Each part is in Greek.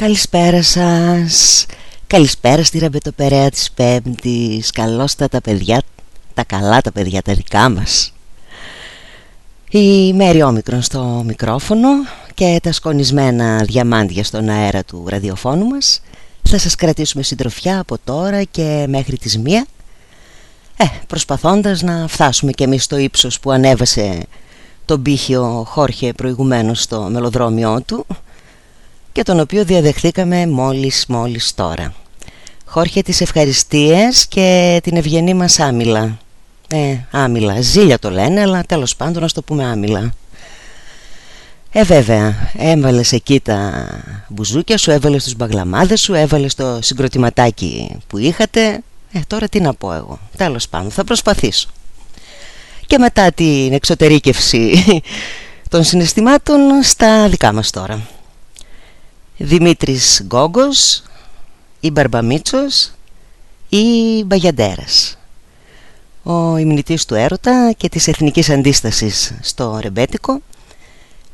Καλησπέρα σας. Καλησπέρα στη ραμπετοπεραία της Πέμπτης. Καλώς τα, τα παιδιά Τα καλά τα παιδιά τα δικά μας. Η Μέρη Όμικρον στο μικρόφωνο Και τα σκονισμένα διαμάντια στον αέρα του ραδιοφώνου μας. Θα σας κρατήσουμε συντροφιά από τώρα και μέχρι τις μία. Ε, Προσπαθώντας να φτάσουμε και εμείς στο ύψος που ανέβασε τον πύχιο Χόρχε προηγουμένως στο μελοδρόμιό του και τον οποίο διαδεχθήκαμε μόλις μόλις τώρα. Χόρχε τις ευχαριστίες και την ευγενή μας άμυλα. Ε, άμυλα, ζήλια το λένε, αλλά τέλος πάντων να το πούμε άμυλα. Ε βέβαια, έβαλες εκεί τα μπουζούκια σου, έβαλες τους μπαγλαμάδες σου, έβαλες το συγκροτηματάκι που είχατε. Ε, τώρα τι να πω εγώ, τέλος πάντων, θα προσπαθήσω. Και μετά την εξωτερήκευση των συναισθημάτων στα δικά μας τώρα. Δημήτρης Γκόγκος ή Μπαρμπαμίτσος ή Μπαγιαντέρας. Ο ημνητής του έρωτα και της εθνικής αντίστασης στο ρεμπέτικο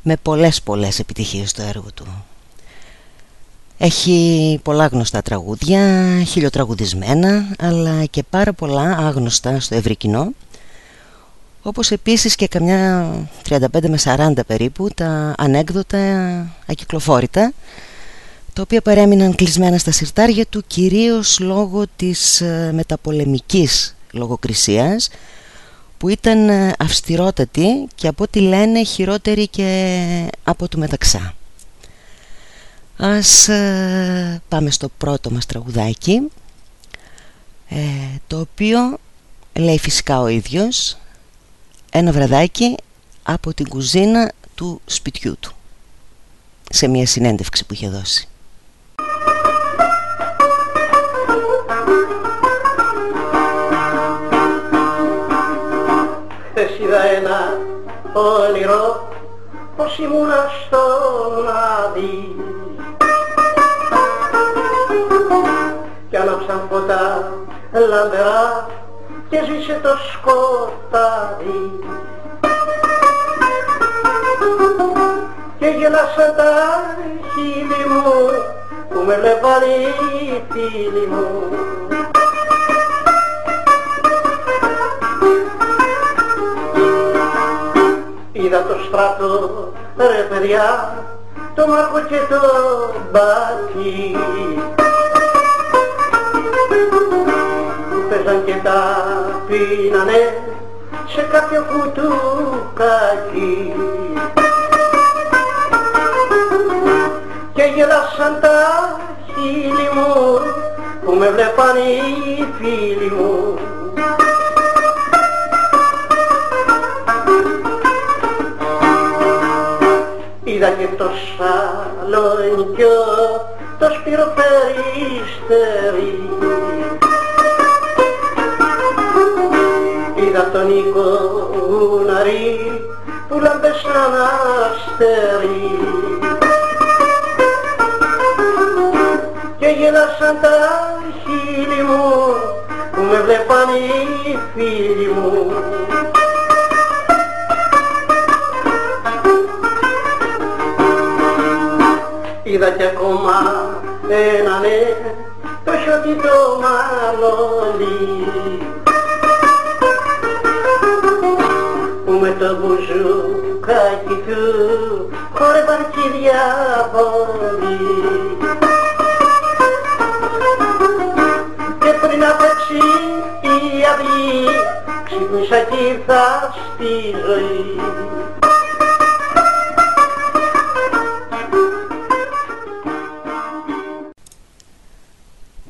με πολλές πολλές επιτυχίες στο έργο του. Έχει πολλά γνωστά τραγούδια, χιλιοτραγουδισμένα αλλά και πάρα πολλά άγνωστα στο ευρύ κοινό όπως επίσης και καμιά 35 με 40 περίπου τα ανέκδοτα ακυκλοφόρητα τα οποία παρέμειναν κλεισμένα στα συρτάρια του κυρίως λόγω της ε, μεταπολεμικής λογοκρισίας που ήταν ε, αυστηρότατη και από ό,τι λένε χειρότερη και από του μεταξά. Ας ε, πάμε στο πρώτο μας τραγουδάκι το οποίο λέει φυσικά ο ίδιος ένα βραδάκι από την κουζίνα του σπιτιού του σε μια συνέντευξη που είχε δώσει. Είδα ένα όνειρο πως ήμουνα στο λάδι. Κι άναψαν φωτά λαμπερά και ζήσε το σκοτάδι. Και γελάσαν τα χείλη μου που με βλέπαν οι φίλοι μου Είδα το στράτο ρε παιδιά το Μάρκο και το Μπάκι παίζαν και τα πίνανε σε κάποιο κουτουκάκι. Και γελάσαν τα χείλη μου που με βλέπαν οι φίλοι μου το σαλονικιό το σπύρο περιστερί είδα τον εικοναρί που λαμπέσαν αστερί και γελάσαν τα χείλη μου που με βλέπαν οι φίλοι μου είδα κι ακόμα ένα ναι το σιώτη το μαλλόλι που με το μπουζούκάκι του χόρευαν κι οι διάβολοι και πριν απέξει η αυγή ξύπνησα κι ήρθα στη ζωή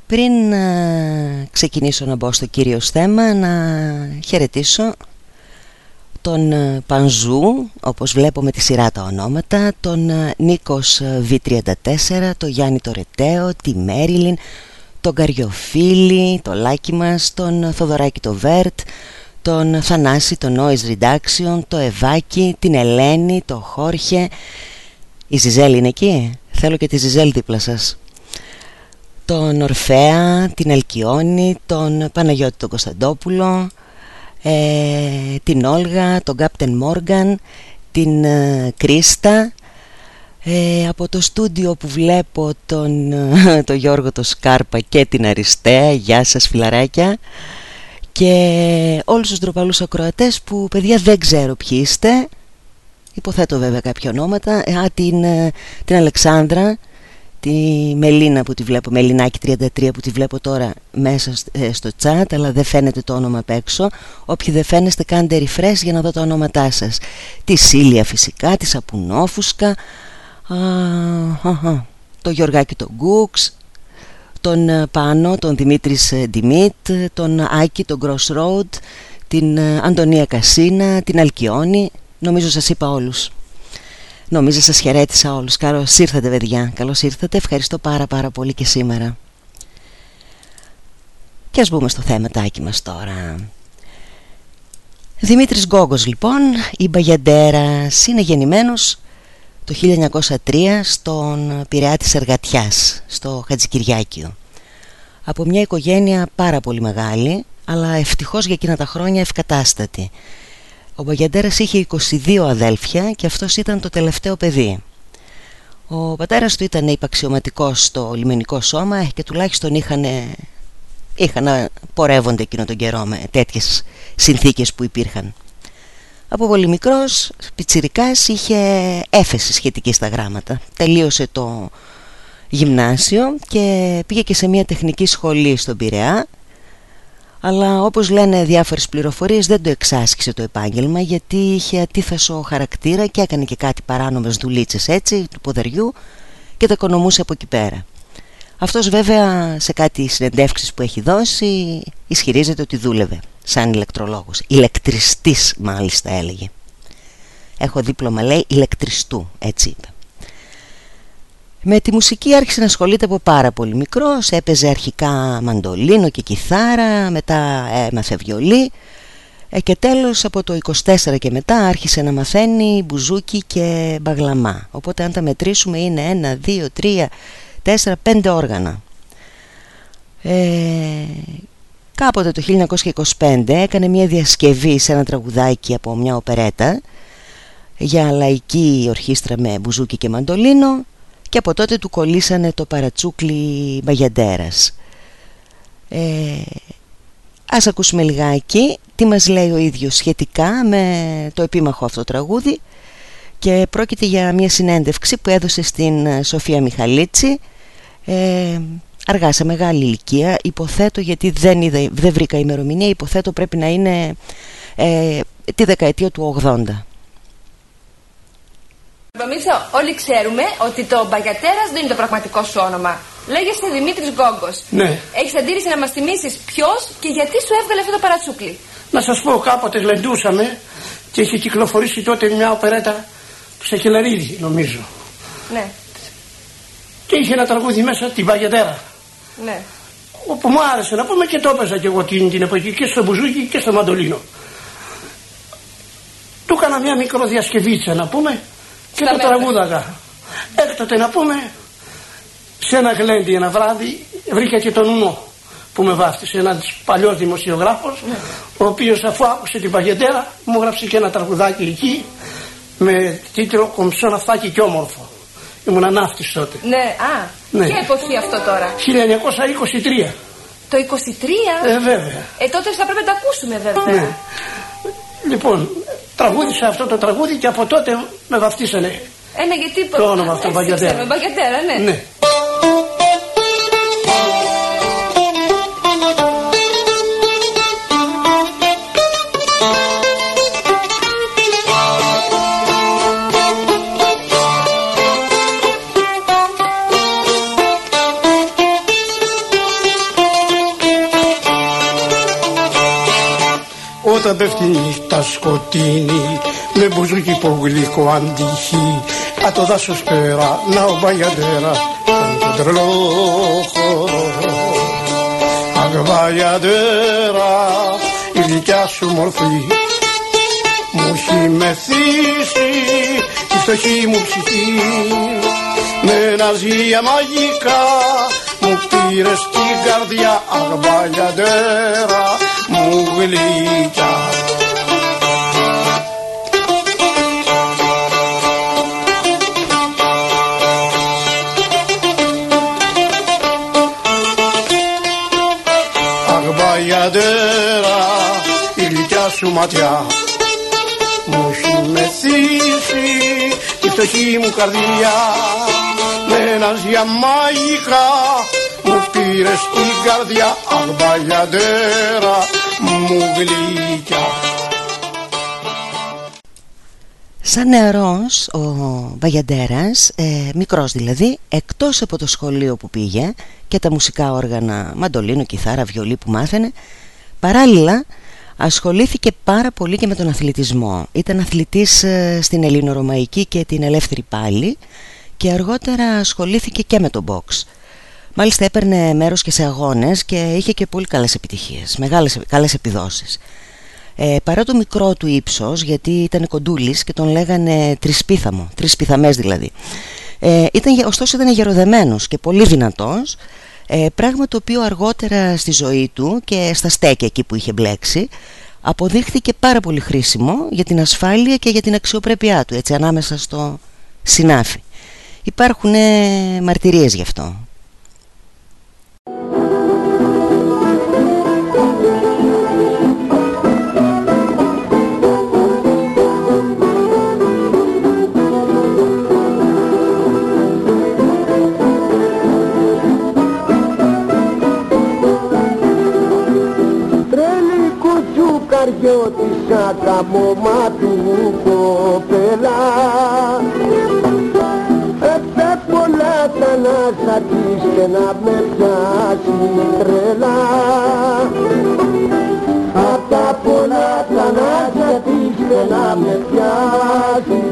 Πριν ε, ξεκινήσω να μπω στο κύριο θέμα να χαιρετήσω τον ε, Πανζού, όπως βλέπω με τη σειρά τα ονόματα, τον ε, Νίκος V34, τον Γιάννη Τορετέο, τη Μέριλιν, τον Καριοφίλη, το Λάκι μας, τον Θοδωράκη το Βέρτ, τον Θανάση, το Noise Reduction, το Ευάκι, την Ελένη, το Χόρχε. Η Ζιζέλ είναι εκεί, θέλω και τη Ζιζέλ δίπλα σας τον Ορφέα, την Αλκιόνη, τον Παναγιώτη τον Κωνσταντόπουλο, ε, την Όλγα, τον Κάπτεν Μόργαν, την ε, Κρίστα. Ε, από το στούντιο που βλέπω τον, ε, τον Γιώργο το Σκάρπα και την Αριστεία, γεια σας φιλαράκια και όλους τους ντροπαλούς ακροατές που παιδιά δεν ξέρω ποιοι είστε. Υποθέτω βέβαια κάποια ονόματα. Α, την, την Αλεξάνδρα τη Μελίνα που τη βλέπω, Μελινάκη 33 που τη βλέπω τώρα μέσα ε, στο chat αλλά δεν φαίνεται το όνομα απ' έξω. Όποιοι δεν φαίνεστε κάντε refresh για να δω τα ονόματά σας. Τη Σίλια φυσικά, τη Σαπουνόφουσκα α, το Γιωργάκη τον Γκούξ τον ε, Πάνο, τον Δημήτρης ε, Δημήτ τον Άκη, τον Crossroad την Αντωνία Κασίνα, την Αλκιόνη. Νομίζω σας είπα όλους Νομίζω σας χαιρέτησα όλους. Καλώς ήρθατε παιδιά. Καλώς ήρθατε. Ευχαριστώ πάρα πάρα πολύ και σήμερα. Και ας μπούμε στο θέματάκι μας τώρα. Δημήτρης Γκόγκος λοιπόν, η Μπαγιαντέρας, είναι γεννημένος το 1903 στον Πειραιά της Εργατιάς, στο Χατζικυριάκιο. Από μια οικογένεια πάρα πολύ μεγάλη, αλλά ευτυχώς για εκείνα τα χρόνια ευκατάστατη. Ο Μπαγιαντέρας είχε 22 αδέλφια και αυτός ήταν το τελευταίο παιδί. Ο πατέρας του ήταν υπαξιωματικός στο λιμενικό σώμα και τουλάχιστον είχαν, είχαν να πορεύονται εκείνο τον καιρό με τέτοιες συνθήκες που υπήρχαν. Από πολύ μικρός, πιτσιρικάς, είχε έφεση σχετική στα γράμματα. Τελείωσε το γυμνάσιο και πήγε και σε μια τεχνική σχολή στον Πειραιά αλλά όπως λένε διάφορες πληροφορίες δεν το εξάσκησε το επάγγελμα γιατί είχε ατίθασο χαρακτήρα και έκανε και κάτι παράνομες δουλίτσες έτσι του ποδαριού και τα οικονομούσε από εκεί πέρα. Αυτός βέβαια σε κάτι συνεντεύξεις που έχει δώσει ισχυρίζεται ότι δούλευε σαν ηλεκτρολόγος, ηλεκτριστής μάλιστα έλεγε. Έχω δίπλωμα λέει ηλεκτριστού έτσι είπε. Με τη μουσική άρχισε να ασχολείται από πάρα πολύ μικρός Έπαιζε αρχικά μαντολίνο και κιθάρα Μετά έμαθε βιολί ε, και τέλος από το 24 και μετά άρχισε να μαθαίνει μπουζούκι και μπαγλαμά. Οπότε αν τα μετρήσουμε είναι 1, 2, 3, 4, 5 όργανα. Ε, κάποτε το 1925 έκανε μια διασκευή σε ένα τραγουδάκι από μια οπερέτα για λαϊκή ορχήστρα με μπουζούκι και μαντολίνο και από τότε του κολλήσανε το παρατσούκλι Μπαγιαντέρας. Ε, ας ακούσουμε λιγάκι τι μας λέει ο ίδιος σχετικά με το επίμαχο αυτό τραγούδι. Και πρόκειται για μια συνέντευξη που έδωσε στην ε, Σοφία Μιχαλίτση ε, αργά σε μεγάλη ηλικία. Υποθέτω γιατί δεν, είδα, δεν βρήκα ημερομηνία υποθέτω πρέπει να είναι ε, τη δεκαετία του 80 Νομίζω όλοι ξέρουμε ότι το Μπαγιατέρα δεν είναι το πραγματικό σου όνομα. Λέγεσαι Δημήτρης Γκόγκος. Ναι. Έχεις αντίρρηση να μας θυμίσεις ποιος και γιατί σου έβγαλε αυτό το παρατσούκλι. Να σας πω, κάποτε λεντούσαμε και είχε κυκλοφορήσει τότε μια οπερέτα του Σεχελαρίδη, νομίζω. Ναι. Και είχε ένα τραγούδι μέσα, την Μπαγιατέρα. Ναι. Όπου μου άρεσε να πούμε και το έπαιζα και εγώ την, την εποχή και στο μπουζούκι και στο μαντολίνο. Του έκανα μια μικρό διασκευήτσα να πούμε και Στα το μέτρα. τραγούδαγα. Έκτοτε να πούμε, σε ένα γλέντι ένα βράδυ βρήκα και τον Ουνό που με βάφτισε, ένας παλιός δημοσιογράφος, Ναι. ο οποίος αφού άκουσε την παγεντέρα μου έγραψε και ένα τραγουδάκι εκεί με τίτλο Κομψό ναυτάκι και όμορφο. Ήμουν ναύτη τότε. Ναι, α. Ναι. Ποια εποχή αυτό τώρα; 1923. Το 23. Ε, βέβαια. Ε, τότε θα πρέπει να το ακούσουμε βέβαια. Ναι. Λοιπόν, τραγούδισα αυτό το τραγούδι και από τότε με βαφτίσανε. Ε, ναι, γιατί. Το όνομα αυτό, Έτσι Μπαγιατέρα. ξέρουμε, Μπαγιατέρα, ναι. Ναι. Όταν πέφτει η νύχτα σκοτεινή με μπουζούκι που γλυκό αντυχεί από το δάσος πέρα να ο Μπαγιαντέρα τον τον τρελό χώρο Αχ Μπαγιαντέρα η γλυκιά σου μορφή μου έχει μεθύσει τη φτωχή μου ψυχή. Με ένα ζία μαγικά μου πήρες στην καρδιά. Αχ Μπαγιαντέρα μου γλυκιά Αχ Μπαγιαντέρα η γλυκιά σου ματιά. Μου έχει μεθύσει τη φτωχή μου καρδιά. Με ένα μαγικά μου πήρες στην καρδιά. Αχ Μπαγιαντέρα μου γλυκιά Σαν νεαρός ο Βαγιαντέρας, ε, μικρός δηλαδή, εκτός από το σχολείο που πήγε και τα μουσικά όργανα, μαντολίνο, κιθάρα, βιολί που μάθαινε, παράλληλα ασχολήθηκε πάρα πολύ και με τον αθλητισμό. Ήταν αθλητής ε, στην Ελληνορωμαϊκή και την Ελεύθερη Πάλη και αργότερα ασχολήθηκε και με τον box. Μάλιστα έπαιρνε μέρος και σε αγώνες και είχε και πολύ καλές επιτυχίες, μεγάλες, καλές επιδόσεις. Ε, παρά το μικρό του ύψος, γιατί ήταν κοντούλης και τον λέγανε τρισπίθαμο, τρισπιθαμές δηλαδή. Ε, ήταν, ωστόσο ήταν γεροδεμένος και πολύ δυνατός, ε, πράγμα το οποίο αργότερα στη ζωή του και στα στέκια εκεί που είχε μπλέξει, αποδείχθηκε πάρα πολύ χρήσιμο για την ασφάλεια και για την αξιοπρέπειά του, έτσι ανάμεσα στο συνάφι. Υπάρχουν ε, μαρτυρίες γι' αυτό. Κουτσουκαριώτησα καμώμα του κοπέλα Έπε πολλά τα να της και να με πιάσει τρέλα Απ' τα πολλά τα να της και να με πιάσει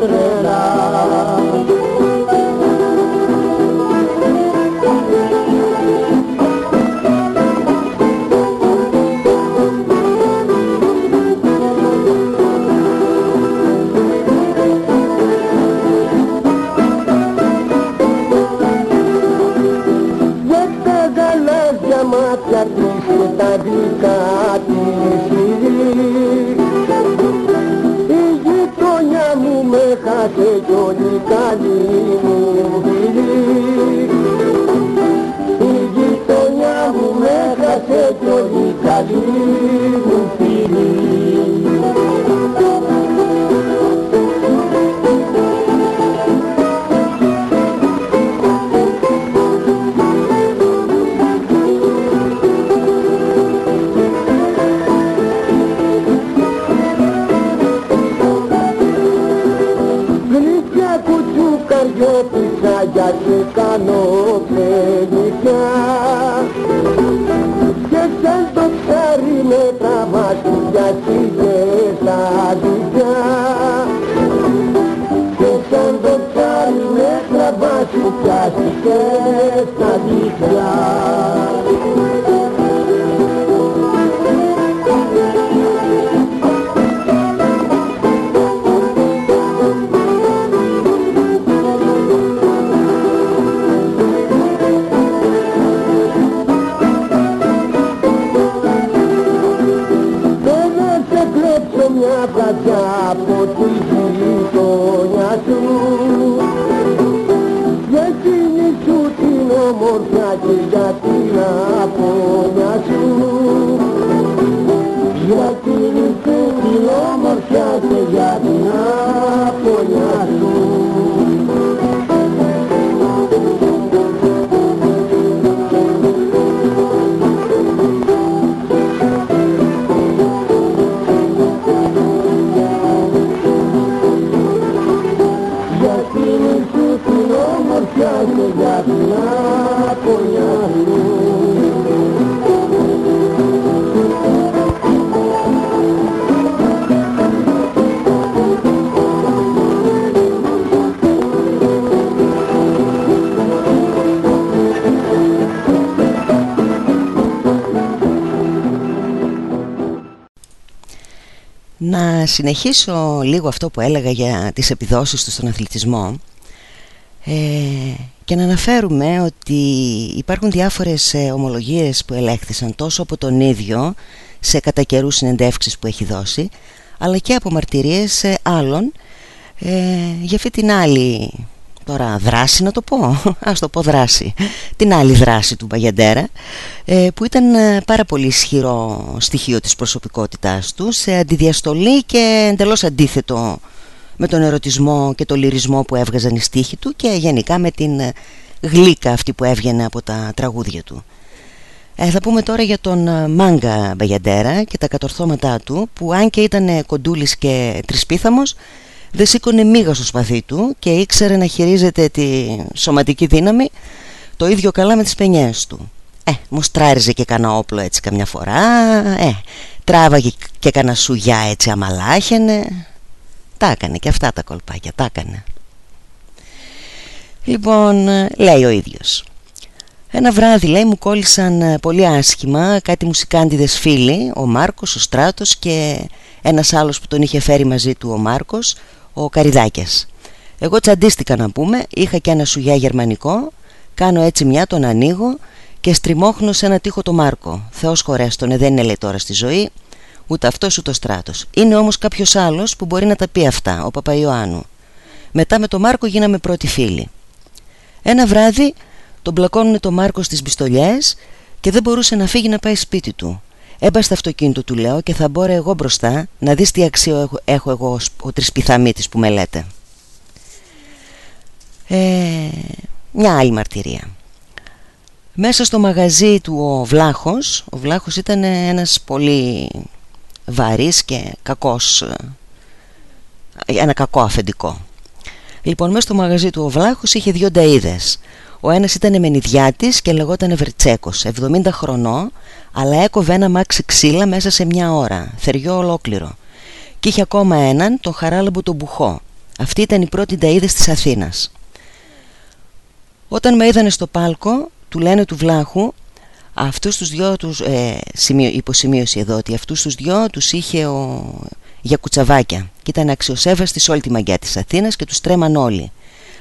κατήχη η γειτονιά μου με χάσε κι όλη συνεχίσω λίγο αυτό που έλεγα για τις επιδόσεις του στον αθλητισμό ε, και να αναφέρουμε ότι υπάρχουν διάφορες ε, ομολογίες που ελέγχθησαν τόσο από τον ίδιο σε κατά καιρού συνεντεύξεις που έχει δώσει αλλά και από μαρτυρίες ε, άλλων. Ε, για αυτή την άλλη τώρα δράση να το πω ας το πω δράση την άλλη δράση του Μπαγιαντέρα ε, που ήταν ε, πάρα πολύ ισχυρό στοιχείο της προσωπικότητάς του σε αντιδιαστολή και εντελώς αντίθετο με τον ερωτισμό και τον λυρισμό που έβγαζαν οι στίχοι του και γενικά με την ε, γλύκα αυτή που έβγαινε από τα τραγούδια του. Ε, θα πούμε τώρα για τον ε, Μάγκα Μπαγιαντέρα και τα κατορθώματά του που αν και ήταν κοντούλης και τρισπίθαμος δεν σήκωνε μίγα στο σπαθί του και ήξερε να χειρίζεται τη σωματική δύναμη το ίδιο καλά με τις πενιές του. Ε, μουστράριζε και κανένα όπλο έτσι καμιά φορά, ε, τράβαγε και κανένα σουγιά έτσι αμαλάχαινε. Τα έκανε και αυτά τα κολπάκια, τα έκανε. Λοιπόν, λέει ο ίδιος. Ένα βράδυ λέει μου κόλλησαν ε, πολύ άσχημα κάτι μουσικάντιδες φίλοι, ο Μάρκος, ο Στράτος και ένας άλλος που τον είχε φέρει μαζί του ο Μάρκος, ο Καριδάκιας. Εγώ τσαντίστηκα να πούμε, είχα και ένα σουγιά γερμανικό, κάνω έτσι μια, τον ανοίγω και στριμώχνω σε ένα τείχο το Μάρκο. Θεός χωρέστονε, δεν είναι λέει τώρα στη ζωή, ούτε αυτός ούτε ο Στράτος. Είναι όμως κάποιος άλλος που μπορεί να τα πει αυτά, ο Παπαϊωάννου. Μετά με τον Μάρκο γίναμε πρώτοι φίλοι. Ένα βράδυ τον πλακώνουν το Μάρκο στις πιστολιές και δεν μπορούσε να φύγει να πάει σπίτι του. Έμπα στο αυτοκίνητο του λέω και θα μπόρε εγώ μπροστά να δεις τι αξία έχω, έχω εγώ ως ο τρισπιθαμίτης που με λέτε. Ε, μια άλλη μαρτυρία. Μέσα στο μαγαζί του ο Βλάχος, ο Βλάχος ήταν ένας πολύ βαρύς και κακός, ένα κακό αφεντικό. Λοιπόν, μέσα στο μαγαζί του ο Βλάχος είχε δύο νταΐδες. Ο ένας ήταν μενιδιάτης και λεγόταν Βρτσέκος, 70 χρονών, αλλά έκοβε ένα μάξι ξύλα μέσα σε μια ώρα, θεριό ολόκληρο. Και είχε ακόμα έναν, τον Χαράλαμπο τον Μπουχό. Αυτή ήταν οι πρώτοι νταΐδες της Αθήνας. Όταν με είδανε στο πάλκο, του λένε του Βλάχου, αυτούς τους δυο τους, ε, σημείο, υποσημείωση εδώ, ότι αυτούς τους δυο τους είχε ο, για κουτσαβάκια και ήταν αξιοσέβαστοι σε όλη τη μαγιά της Αθήνας και τους τρέμαν όλοι.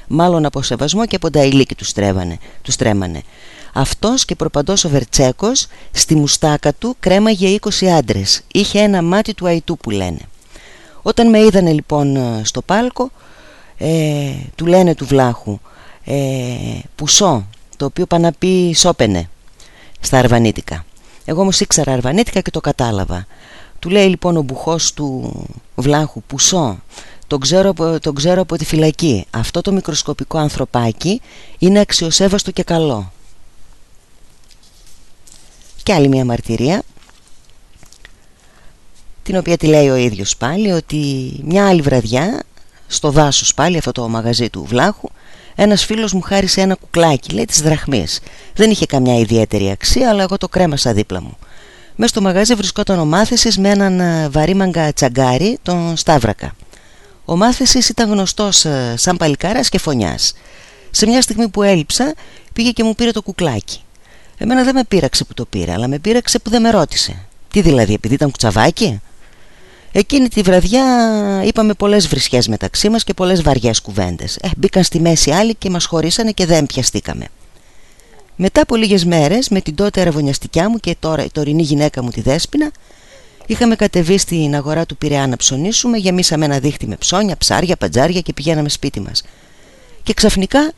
Μάλλον από σεβασμό και από τα ηλίκη τους, τρέβανε, τους τρέμανε. Αυτός και προπαντός ο Βερτσέκος στη μουστάκα του κρέμαγε 20 άντρες. Είχε ένα μάτι του αϊτού που λένε. Όταν με είδανε λοιπόν στο πάλκο ε, του λένε του βλάχου ε, πουσό το οποίο πάνε να πει σώπαινε στα αρβανίτικα. Εγώ όμως ήξερα αρβανίτικα και το κατάλαβα. Του λέει λοιπόν ο μπουχός του βλάχου πουσό τον ξέρω, τον ξέρω από τη φυλακή. Αυτό το μικροσκοπικό ανθρωπάκι είναι αξιοσέβαστο και καλό και άλλη μια μαρτυρία την οποία τη λέει ο ίδιος πάλι ότι μια άλλη βραδιά στο δάσος πάλι αυτό το μαγαζί του Βλάχου ένας φίλος μου χάρισε ένα κουκλάκι λέει της δραχμής δεν είχε καμιά ιδιαίτερη αξία αλλά εγώ το κρέμασα δίπλα μου. Μέσα στο μαγαζί βρισκόταν ο Μάθησης με έναν ε, βαρύμαγκα τσαγκάρι τον Σταύρακα. Ο Μάθησης ήταν γνωστός ε, σαν παλικάρας και φωνιάς. Σε μια στιγμή που έλειψα πήγε και μου πήρε το κουκλάκι. Εμένα δεν με πείραξε που το πήρε αλλά με πείραξε που δεν με ρώτησε. Τι δηλαδή επειδή ήταν κουτσαβάκι; Εκείνη τη βραδιά είπαμε πολλές βρισιές μεταξύ μας και πολλές βαριές κουβέντες. Ε, μπήκαν στη μέση άλλοι και μας χωρίσανε και δεν πιαστήκαμε. Μετά από λίγες μέρες με την τότε αραβωνιαστικιά μου και τώρα η τωρινή γυναίκα μου τη Δέσποινα είχαμε κατεβεί στην αγορά του Πειραιά να ψωνίσουμε, γεμίσαμε ένα δίχτυ με ψώνια, ψάρια, παντζάρια και πηγαίναμε σπίτι μας. Και ξαφνικά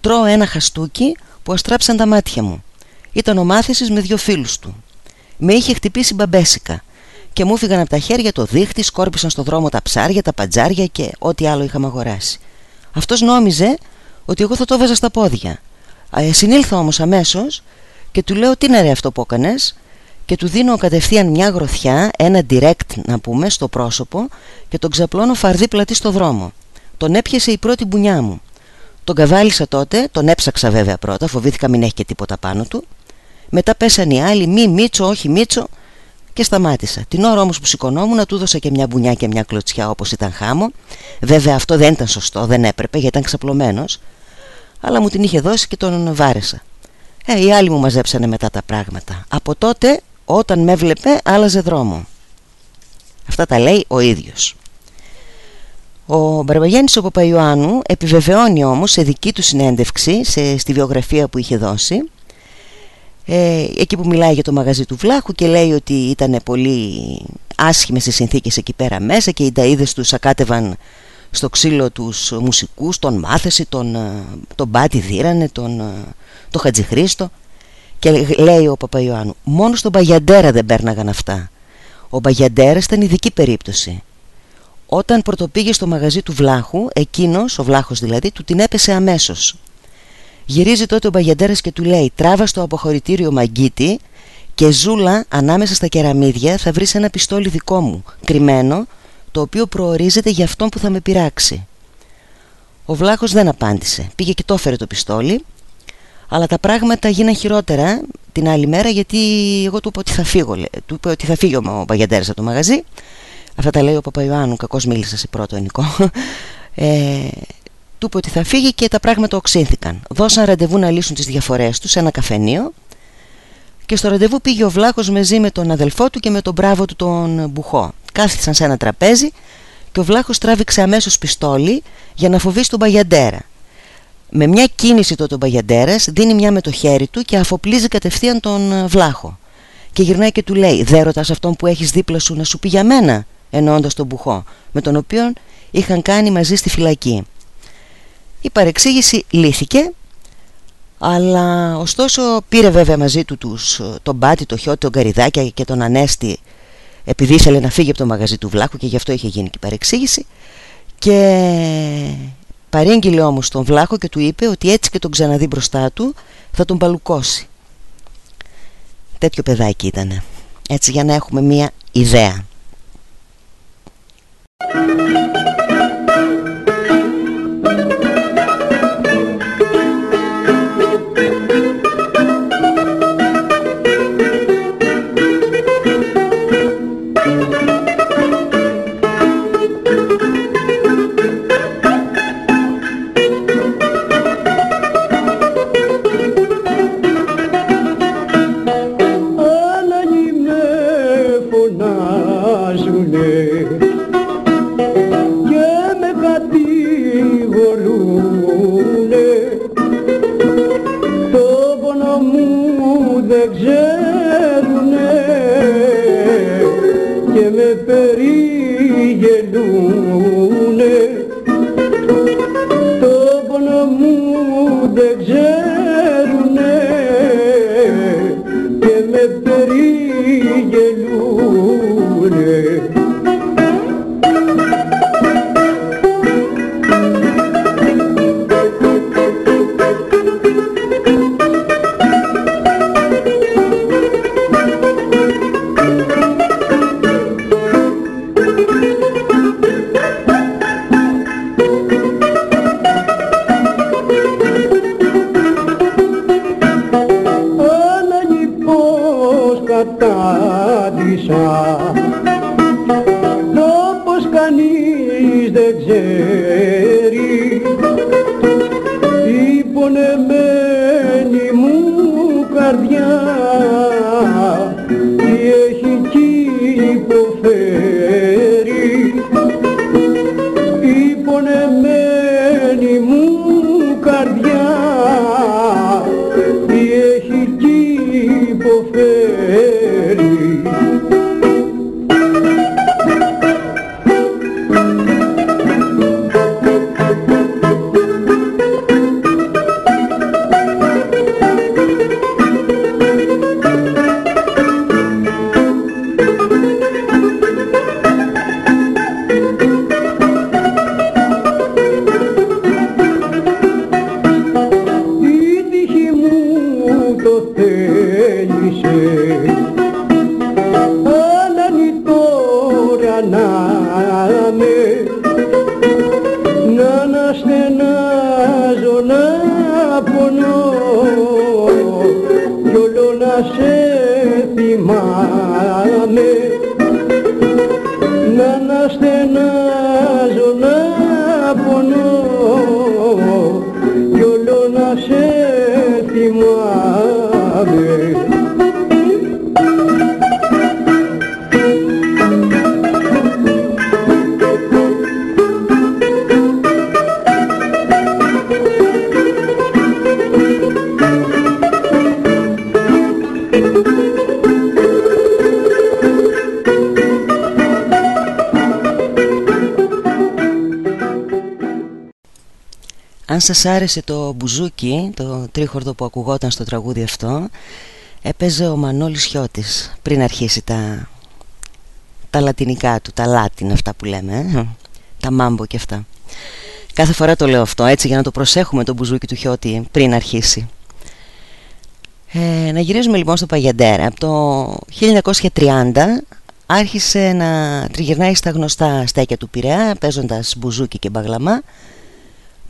τρώω ένα χαστούκι που αστράψαν τα μάτια μου. Ήταν ο μάθησης με δύο φίλους του. Με είχε χτυπήσει μπαμπέσικα και μου φύγαν από τα χέρια το δίχτυ, σκόρπισαν στο δρόμο τα ψάρια, τα πατζάρια και ό,τι άλλο είχαμε αγοράσει. Αυτός νόμιζε ότι εγώ θα το έβαζα στα πόδια. Ε, συνήλθα όμως αμέσως και του λέω: Τι είναι ρε αυτό που έκανες, και του δίνω κατευθείαν μια γροθιά, ένα direct να πούμε, στο πρόσωπο και τον ξαπλώνω φαρδί πλατή στο δρόμο. Τον έπιασε η πρώτη μπουνιά μου. Τον καβάλισα τότε, τον έψαξα βέβαια πρώτα, φοβήθηκα μην έχει και τίποτα πάνω του. Μετά πέσαν οι άλλοι, μη μίτσο, όχι μίτσο, και σταμάτησα. Την ώρα όμως που σηκωνόμουν του έδωσα και μια μπουνιά και μια κλωτσιά όπως ήταν χάμο. Βέβαια αυτό δεν ήταν σωστό, δεν έπρεπε γιατί ήταν ξαπλωμένος. Αλλά μου την είχε δώσει και τον βάρεσα. Ε, οι άλλοι μου μαζέψανε μετά τα πράγματα. Από τότε όταν με βλέπε άλλαζε δρόμο. Αυτά τα λέει ο ίδιος. Ο Μπαρμπαγιάννης ο Παπαϊωάννου επιβεβαιώνει όμως σε δική του συνέντευξη σε, στη βιογραφία που είχε δώσει ε, εκεί που μιλάει για το μαγαζί του Βλάχου και λέει ότι ήταν πολύ άσχημες οι συνθήκες εκεί πέρα μέσα και οι νταΐδες τους ακάτευαν στο ξύλο τους μουσικούς, τον Μάθεση, τον, ε, τον Μπάτι Δίρανε, τον, ε, τον Χατζηχρίστο και λέει ο Παπαϊωάννου μόνο στον Παγιαντέρα δεν πέρναγαν αυτά ο Παγιαντέρας ήταν ειδική περίπτωση. Όταν πρωτοπήγε στο μαγαζί του Βλάχου εκείνος, ο Βλάχος δηλαδή, του την έπεσε αμέσως Γυρίζει τότε ο Μπαγιαντέρας και του λέει Τράβα στο αποχωρητήριο Μαγκίτη και ζούλα ανάμεσα στα κεραμίδια θα βρεις ένα πιστόλι δικό μου κρυμμένο το οποίο προορίζεται για αυτόν που θα με πειράξει. Ο Βλάχος δεν απάντησε. Πήγε και το έφερε το πιστόλι αλλά τα πράγματα γίναν χειρότερα την άλλη μέρα γιατί εγώ του είπα ότι θα φύγω. Του είπα ότι θα φύγει ο Μπαγιαντέρας από το μαγαζί. Αυτά τα λέει ο Παπαϊωάννου, κακώς μίλησα σε πρώτο ενικό. Ε, του είπε ότι θα φύγει και τα πράγματα οξύνθηκαν. Δώσαν ραντεβού να λύσουν τις διαφορές τους σε ένα καφενείο και στο ραντεβού πήγε ο Βλάχος μεζί με τον αδελφό του και με τον μπράβο του τον Μπουχό. Κάθισαν σε ένα τραπέζι και ο Βλάχος τράβηξε αμέσως πιστόλι για να φοβήσει τον Παγιαντέρα. Με μια κίνηση τότε ο Παγιαντέρας δίνει μια με το χέρι του και αφοπλίζει κατευθείαν τον Βλάχο. Και γυρνάει και του λέει: Δεν ρωτάς αυτόν που έχεις δίπλα σου να σου πει για μένα, εννοώντας τον Μπουχό, με τον οποίο είχαν κάνει μαζί στη φυλακή. Η παρεξήγηση λύθηκε αλλά ωστόσο πήρε βέβαια μαζί του τους, τον Πάτη, τον Χιώτη, τον Καριδάκια και τον Ανέστη επειδή ήθελε να φύγει από το μαγαζί του Βλάχου και γι' αυτό είχε γίνει και η παρεξήγηση και παρήγγειλε όμως τον Βλάχο και του είπε ότι έτσι και τον ξαναδεί μπροστά του θα τον παλουκώσει. Τέτοιο παιδάκι ήτανε. Έτσι για να έχουμε μία ιδέα. Αν σας άρεσε το μπουζούκι, το τρίχορδο που ακουγόταν στο τραγούδι αυτό Έπαιζε ο Μανώλης Χιώτης πριν αρχίσει τα, τα λατινικά του, τα λάτιν αυτά που λέμε ε, Τα μάμπο και αυτά. Κάθε φορά το λέω αυτό έτσι για να το προσέχουμε το μπουζούκι του Χιώτη πριν αρχίσει. Ε, Να γυρίζουμε λοιπόν στο Παγιαντέρα. Από το 1930 άρχισε να τριγυρνάει στα γνωστά στέκια του Πειραιά παίζοντας μπουζούκι και μπαγλαμά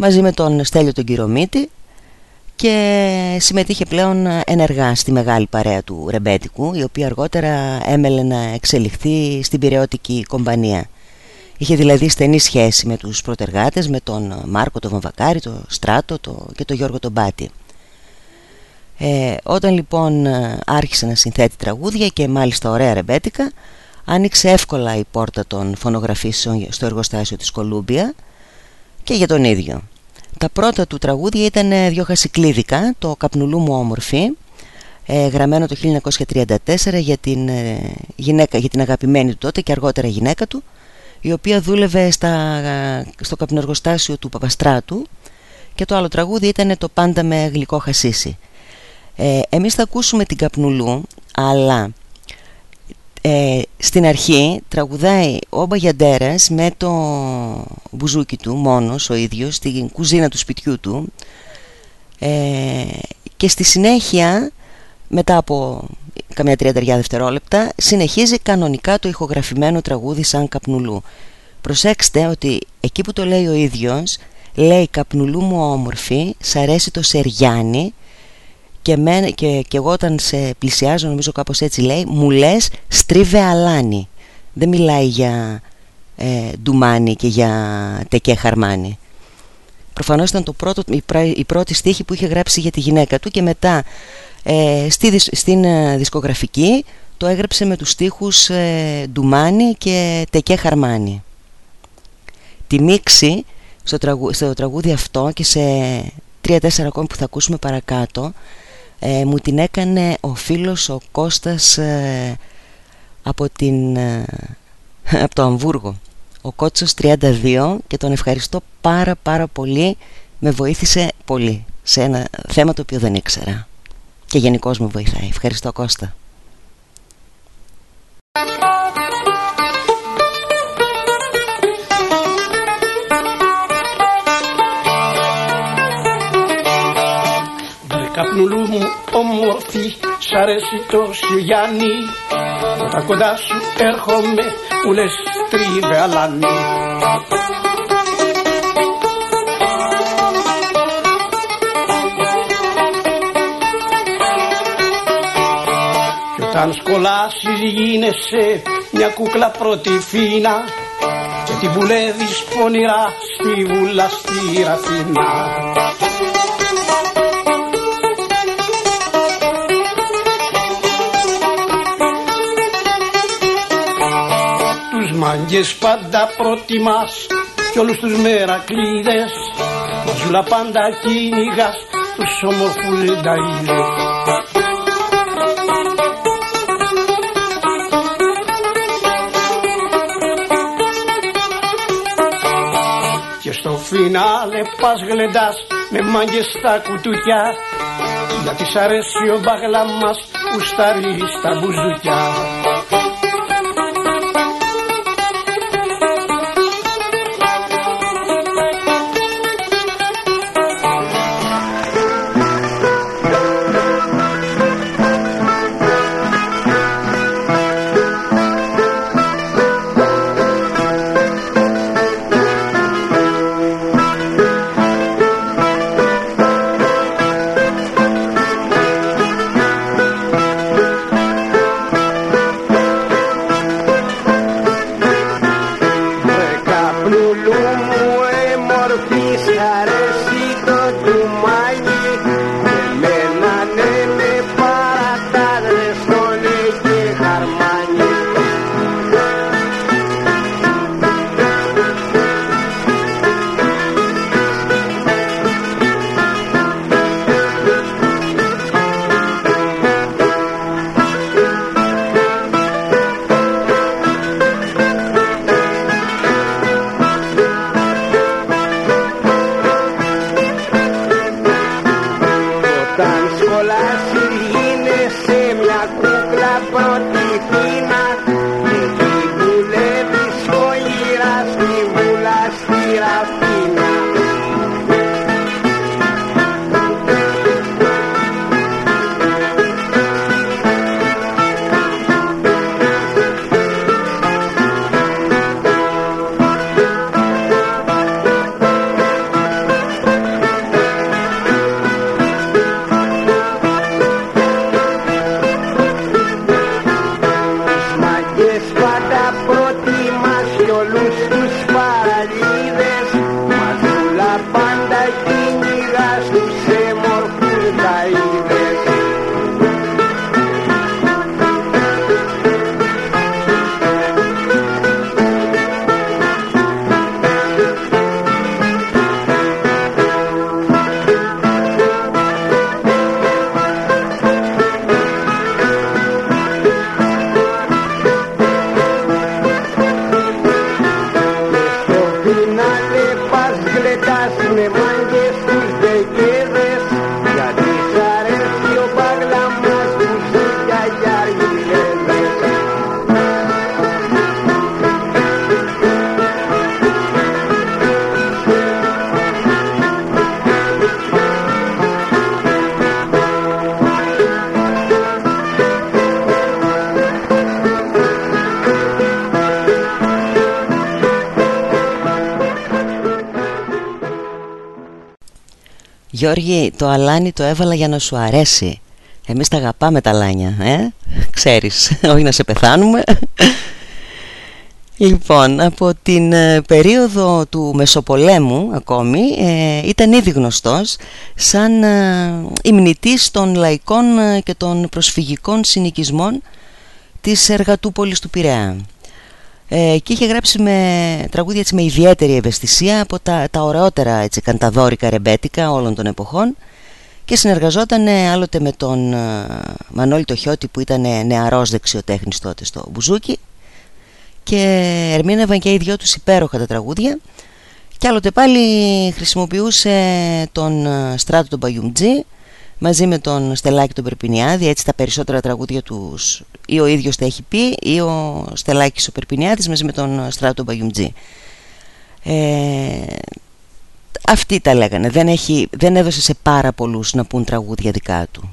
μαζί με τον Στέλιο τον Κυρομίτη και συμμετείχε πλέον ενεργά στη μεγάλη παρέα του Ρεμπέτικου η οποία αργότερα έμελε να εξελιχθεί στην πυρεώτικη κομπανία. Είχε δηλαδή στενή σχέση με τους πρωτεργάτες, με τον Μάρκο τον Βαμβακάρη, τον Στράτο το, και τον Γιώργο τον Πάτη. Ε, όταν λοιπόν άρχισε να συνθέτει τραγούδια και μάλιστα ωραία ρεμπέτικα άνοιξε εύκολα η πόρτα των φωνογραφήσεων στο εργοστάσιο της Κολούμπια και για τον ίδιο. Τα πρώτα του τραγούδια ήταν δυο χασικλίδικα, το «Καπνουλού μου όμορφη», ε, γραμμένο το 1934 για την, ε, γυναίκα, για την αγαπημένη του τότε και αργότερα γυναίκα του, η οποία δούλευε στα, στο καπνοεργοστάσιο του Παπαστράτου και το άλλο τραγούδι ήταν το «Πάντα με γλυκό χασίσι». Ε, εμείς θα ακούσουμε την Καπνουλού, αλλά ε, στην αρχή τραγουδάει ο Μπαγιαντέρας με το μπουζούκι του μόνος ο ίδιος στην κουζίνα του σπιτιού του. Ε, και στη συνέχεια μετά από καμιά τριανταριά δευτερόλεπτα συνεχίζει κανονικά το ηχογραφημένο τραγούδι σαν καπνουλού. Προσέξτε ότι εκεί που το λέει ο ίδιος λέει καπνουλού μου όμορφη σ' αρέσει το Σεριάνι και, με, και, και εγώ όταν σε πλησιάζω νομίζω κάπως έτσι λέει μου λες στρίβε αλάνι. Δεν μιλάει για ε, ντουμάνι και για τεκέ χαρμάνι. Προφανώς ήταν το πρώτο, η, η πρώτη στίχη που είχε γράψει για τη γυναίκα του και μετά ε, στη, στην ε, δισκογραφική το έγραψε με τους στίχους ε, ντουμάνι και τεκέ χαρμάνι. Τη μίξη στο, τραγου, στο τραγούδι αυτό και σε τρία-τέσσερα ακόμη που θα ακούσουμε παρακάτω ε, μου την έκανε ο φίλος ο Κώστας ε, από, την, ε, από το Αμβούργο. Ο Κότσος 32 και τον ευχαριστώ πάρα πάρα πολύ. Με βοήθησε πολύ σε ένα θέμα το οποίο δεν ήξερα. Και γενικώς με βοηθάει. Ευχαριστώ Κώστα καπνουλού μου όμορφη Σ' αρέσει το Γιάννη Όταν κοντά σου έρχομαι Μου λες τρίβε αλάνι. Κι όταν σκολάσεις γίνεσαι Μια κούκλα πρώτη φίνα Και την πουλεύεις πονηρά στη βούλα στη μάγκες πάντα προτιμάς κι όλους τους μερακλείδες μαζούλα πάντα κυνηγάς τους όμορφους νταΐδες. φινάλε πας γλεντάς με μάγκες στα κουτούκια γιατί σ' αρέσει ο μπαγλά μας που στάρει στα μπουζούκια. Γιώργη, το αλάνι το έβαλα για να σου αρέσει. Εμείς τα αγαπάμε τα αλάνια, ε; Ξέρεις, όχι να σε πεθάνουμε. Λοιπόν, από την ε, περίοδο του Μεσοπολέμου ακόμη ε, ήταν ήδη γνωστός σαν ε, υμνητής των λαϊκών και των προσφυγικών συνοικισμών της Εργατούπολης του Πειραιά. Ε, και είχε γράψει με τραγούδια έτσι, με ιδιαίτερη ευαισθησία από τα, τα ωραιότερα έτσι, κανταδόρικα ρεμπέτικα όλων των εποχών. Και συνεργαζόταν άλλοτε με τον ε, Μανώλη Τοχιώτη που ήταν νεαρός δεξιοτέχνης τότε στο Μπουζούκι. Και ερμήνευαν και οι δυο τους υπέροχα τα τραγούδια. Και άλλοτε πάλι χρησιμοποιούσε τον ε, Στράτο τον Παγιουμτζή μαζί με τον Στελάκη τον Περπινιάδη έτσι τα περισσότερα τραγούδια τους ή ο ίδιος τα έχει πει ή ο Στελάκης ο Περπινιάδης μαζί με τον Στράτο Μπαγιουμτζή ε, αυτοί τα λέγανε. Δεν, έχει, δεν έδωσε σε πάρα πολλούς να πούν τραγούδια δικά του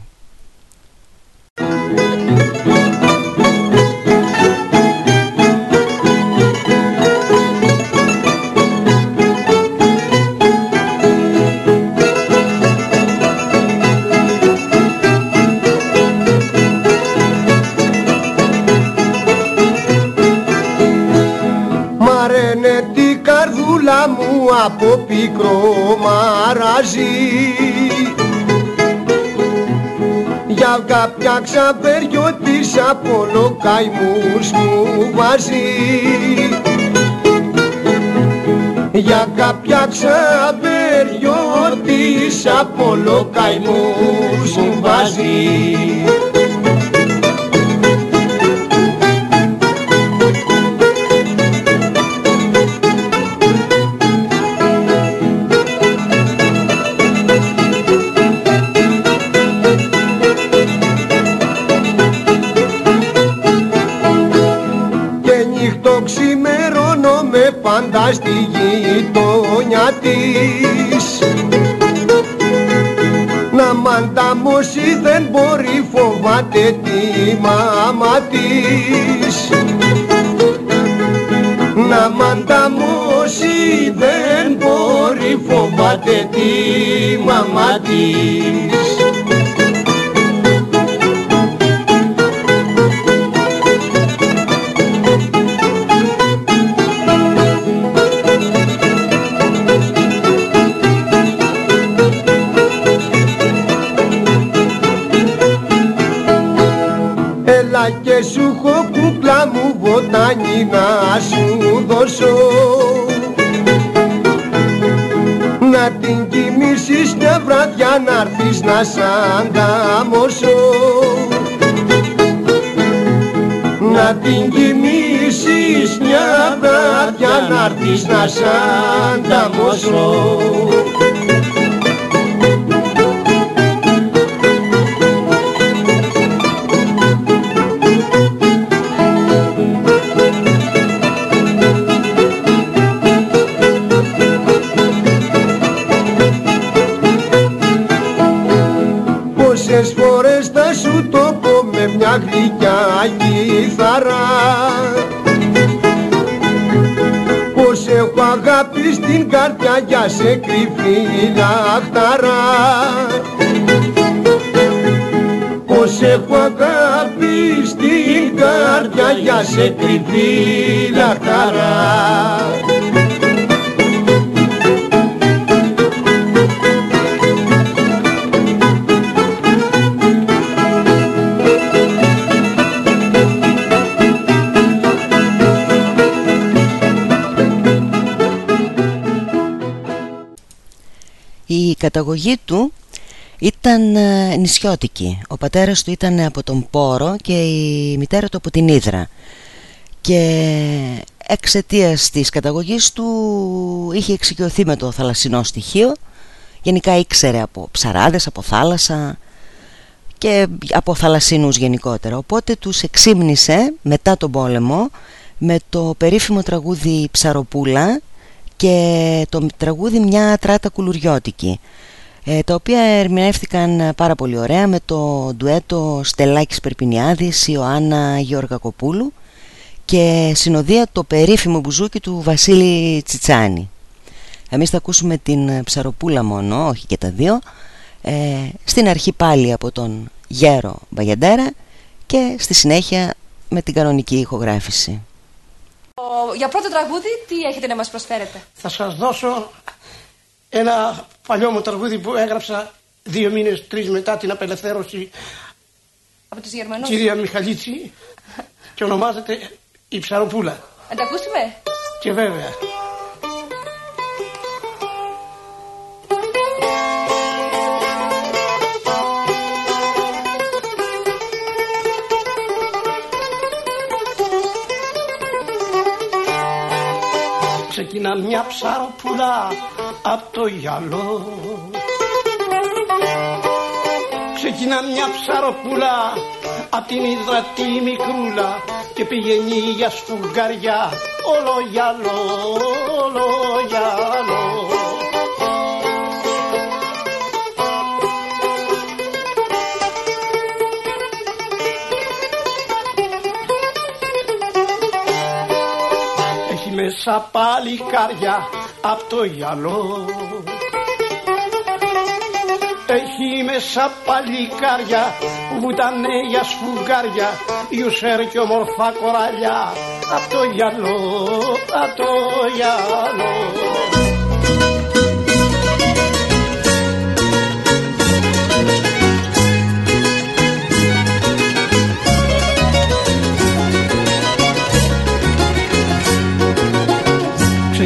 από πικρό μαραζί. Για κάποια ξαπεριό της από καημούς μου βάζει. Για κάποια ξαπεριό της από καημούς μου βάζει πάντα στη γειτονιά της. Να μανταμώσει δεν μπορεί φοβάται τη μάμα της. Να μανταμώσει δεν μπορεί φοβάται τη μάμα της και σου έχω κούκλα μου βοτάνι να σου δώσω. Να την κοιμήσεις μια βραδιά να έρθεις να σ' ανταμώσω. Να την κοιμήσεις μια βραδιά να έρθεις να σ' ανταμώσω γλυκιά κιθαρά πως έχω αγάπη στην καρδιά για σε κρυφή λαχταρά πως έχω αγάπη στην καρδιά για σε κρυφή λαχταρά καταγωγή του ήταν ε, νησιώτικη. Ο πατέρας του ήταν από τον Πόρο και η μητέρα του από την Ήδρα. Και εξαιτίας της καταγωγής του είχε εξοικειωθεί με το θαλασσινό στοιχείο. Γενικά ήξερε από ψαράδες, από θάλασσα και από θαλασσινούς γενικότερα. Οπότε τους εξύμνησε μετά τον πόλεμο με το περίφημο τραγούδι «Ψαροπούλα» και το τραγούδι μια τράτα κουλουριώτικη ε, τα οποία ερμηνεύτηκαν πάρα πολύ ωραία με το ντουέτο Στελάκης Περπινιάδης Ιωάννα Γεωργακοπούλου και συνοδεία το περίφημο μπουζούκι του Βασίλη Τσιτσάνη. Εμείς θα ακούσουμε την ψαροπούλα μόνο, όχι και τα δύο ε, στην αρχή πάλι από τον Γέρο Μπαγιαντέρα και στη συνέχεια με την κανονική ηχογράφηση για πρώτο τραγούδι, τι έχετε να μας προσφέρετε; Θα σας δώσω ένα παλιό μου τραγούδι που έγραψα δύο μήνες, τρεις μετά την απελευθέρωση από τους Γερμανούς. Κυρία Μιχαλίτση και ονομάζεται Η Ψαροπούλα. Να τα ακούσουμε; Και βέβαια. Ξεκινά μια ψαροπούλα απ' το γυαλό. Ξεκινά μια ψαροπούλα απ' την υδρατή μικρούλα και πηγαίνει για σφουγγαριά. Όλο γυαλό, όλο γυαλό μέσα παλικάρια απ' το γυαλό έχει μέσα παλικάρια που βουτάνε για σφουγγάρια γιουσέρ και ομορφά κοράλια απ' το γυαλό, απ' το γυαλό.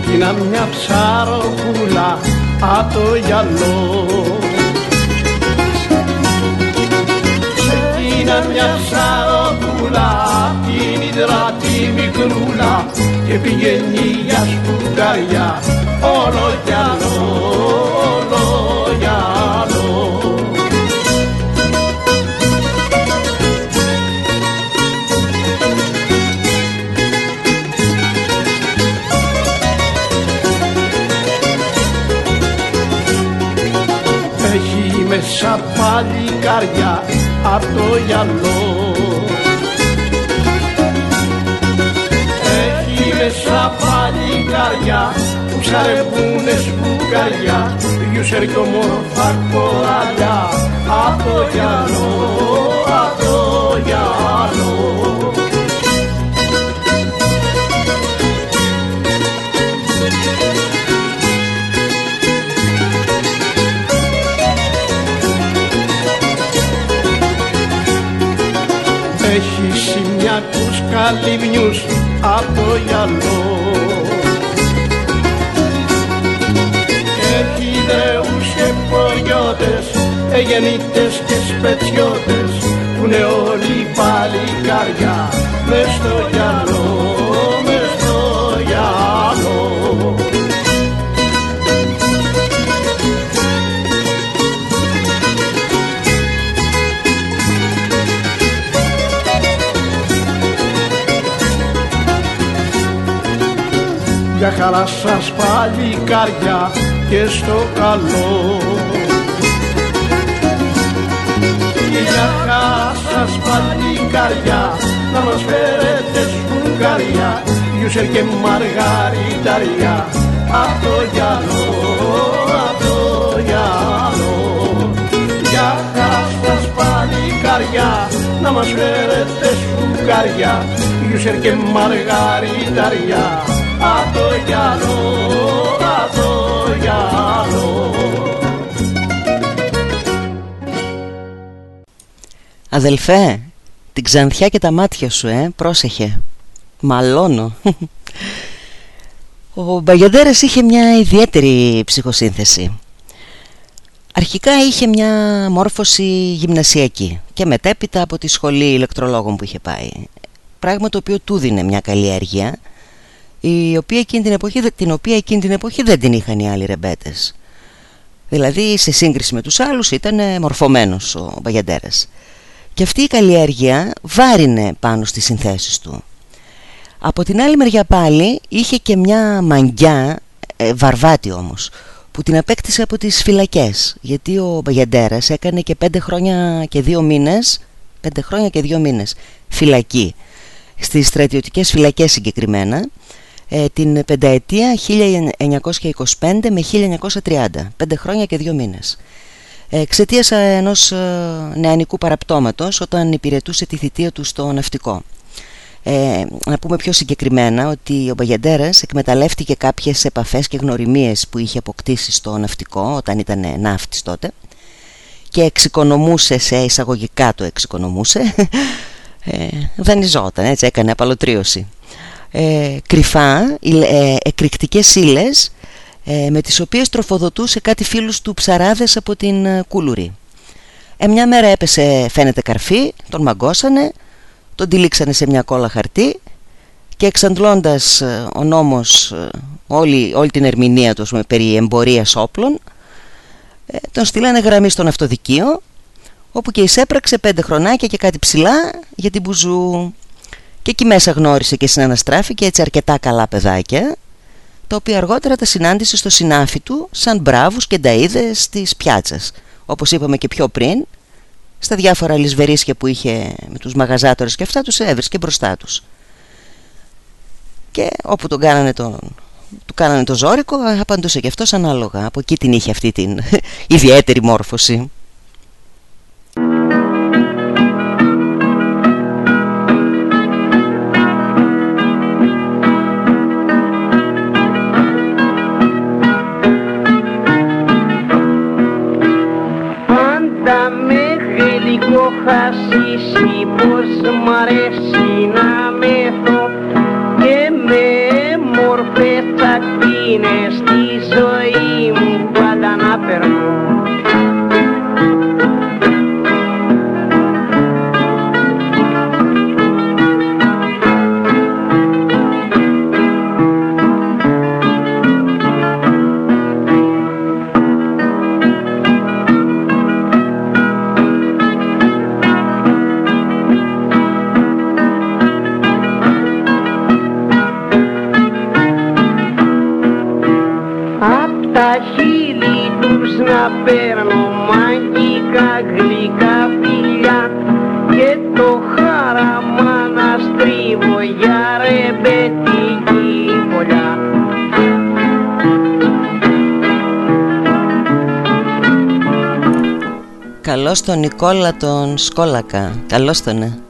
Ξεκινά μια ψαροκούλα απ' το γυαλό. Ξεκινά μια ψαροκούλα την υδρά τη μικρούλα και πηγαίνει για σπουγκαριά όλο γυαλό, όλο Έχει μέσα παλικάρια απ' το γυαλό. Έχει μέσα παλικάρια που ψαρεύουνε σπουγγαριά Γιουσερ κι ομόρφα κοράλια απ' το γυαλό, απ' το γυαλό Έχει δέους και ποριώτες, εγεννήτες και σπετσιώτες που είναι όλοι παλικάρια μες στο γυαλό, χαρά σας παλικάρια και στο καλό. Για χαρά σας παλικάρια να μας φέρετε σφουγγαριά Γιουσερ και μαργαριταριά. Απ' το γυαλό, απ' το γυαλό. Για χαρά σας παλικάρια να μας φέρετε σφουγγαριά Γιουσερ και μαργαριταριά απ' το γυαλό, απ' το γυαλό Αδελφέ, την ξανθιά και τα μάτια σου, ε, πρόσεχε. Μαλώνω. Ο Μπαγιαντέρας είχε μια ιδιαίτερη ψυχοσύνθεση. Αρχικά είχε μια μόρφωση γυμνασιακή και μετέπειτα από τη σχολή ηλεκτρολόγων που είχε πάει. Πράγμα το οποίο του δίνε μια καλλιέργεια η οποία εκείνη την, εποχή, την οποία εκείνη την εποχή δεν την είχαν οι άλλοι ρεμπέτες. Δηλαδή σε σύγκριση με τους άλλους ήταν μορφωμένος ο Μπαγιαντέρας. Και αυτή η καλλιέργεια βάρινε πάνω στις συνθέσεις του. Από την άλλη μεριά πάλι είχε και μια μαγκιά, ε, βαρβάτη όμως, που την απέκτησε από τις φυλακές. Γιατί ο Μπαγιαντέρας έκανε και πέντε χρόνια και δύο μήνες, πέντε χρόνια και δύο μήνες φυλακή. Στις στρατιωτικές φυλακές συγκεκριμένα, ε, την πενταετία 1925 με 1930, πέντε χρόνια και δύο μήνες. Εξαιτίας ενός ε, νεανικού παραπτώματος όταν υπηρετούσε τη θητεία του στο ναυτικό. Ε, να πούμε πιο συγκεκριμένα ότι ο Μπαγιαντέρας εκμεταλλεύτηκε κάποιες επαφές και γνωριμίες που είχε αποκτήσει στο ναυτικό όταν ήταν ναύτης τότε και εξοικονομούσε σε εισαγωγικά το εξοικονομούσε ε, δανειζόταν έτσι έκανε απαλωτρίωση ε, κρυφά ε, εκρηκτικές ύλες ε, με τις οποίες τροφοδοτούσε κάτι φίλους του ψαράδες από την ε, Κούλουρη. Ε, μια μέρα έπεσε φαίνεται καρφί τον μαγκώσανε τον τυλίξανε σε μια κόλλα χαρτί και εξαντλώντας ε, ο νόμος ε, όλη, όλη την ερμηνεία τους πούμε, περί εμπορίας όπλων ε, τον στείλανε γραμμή στον αυτοδικείο όπου και εισέπραξε πέντε χρονάκια και κάτι ψηλά για την Μπουζού και εκεί μέσα γνώρισε και συναναστράφηκε έτσι αρκετά καλά παιδάκια τα οποία αργότερα τα συνάντησε στο συνάφι του σαν μπράβους και νταΐδες της πιάτσας. Όπως είπαμε και πιο πριν στα διάφορα λησβερίσια που είχε με τους μαγαζάτορες και αυτά τους έβρισκε μπροστά τους. Και όπου τον κάνανε τον, του κάνανε το ζόρικο απαντούσε και αυτός ανάλογα. Από εκεί την είχε αυτή την ιδιαίτερη μόρφωση ζήσει πως μ' αρέσει Καλώς τον Νικόλα τον Σκόλακα. Καλώς τον, ναι.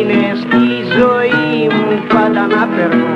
είναι στη ζωή μου πάντα να περνώ.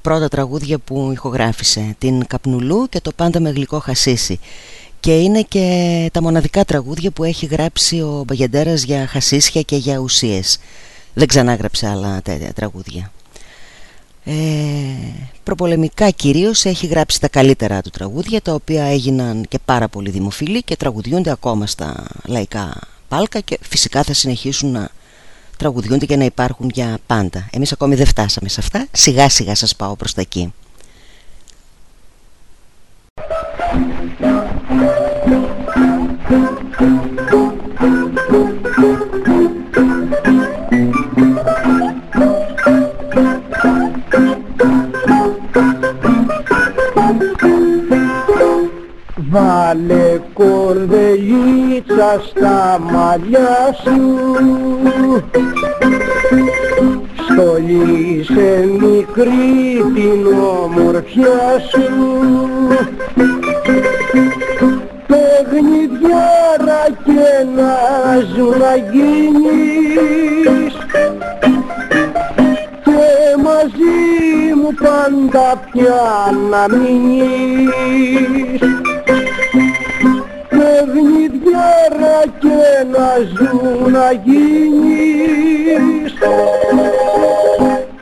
πρώτα τραγούδια που ηχογράφησε. Την Καπνουλού και το Πάντα με γλυκό χασίσι. Και είναι και τα μοναδικά τραγούδια που έχει γράψει ο Μπαγεντέρας για χασίσια και για ουσίες. Δεν ξανάγραψε άλλα τέτοια τραγούδια. Ε, προπολεμικά κυρίως έχει γράψει τα καλύτερα του τραγούδια τα οποία έγιναν και πάρα πολύ δημοφιλή και τραγουδιούνται ακόμα στα λαϊκά πάλκα και φυσικά θα συνεχίσουν να τραγουδιούνται και να υπάρχουν για πάντα. Εμείς ακόμη δεν φτάσαμε σε αυτά. Σιγά σιγά σας πάω προς τα εκεί. Βάλε κορδελίτσα στα μαλλιά σου. Στολίσε μικρή την ομορφιά σου. Παιχνιδιάρα και να ζου να γίνεις και μαζί μου πάντα πια να μείνεις. Παιχνιδιάρα και να ζουν να γίνεις.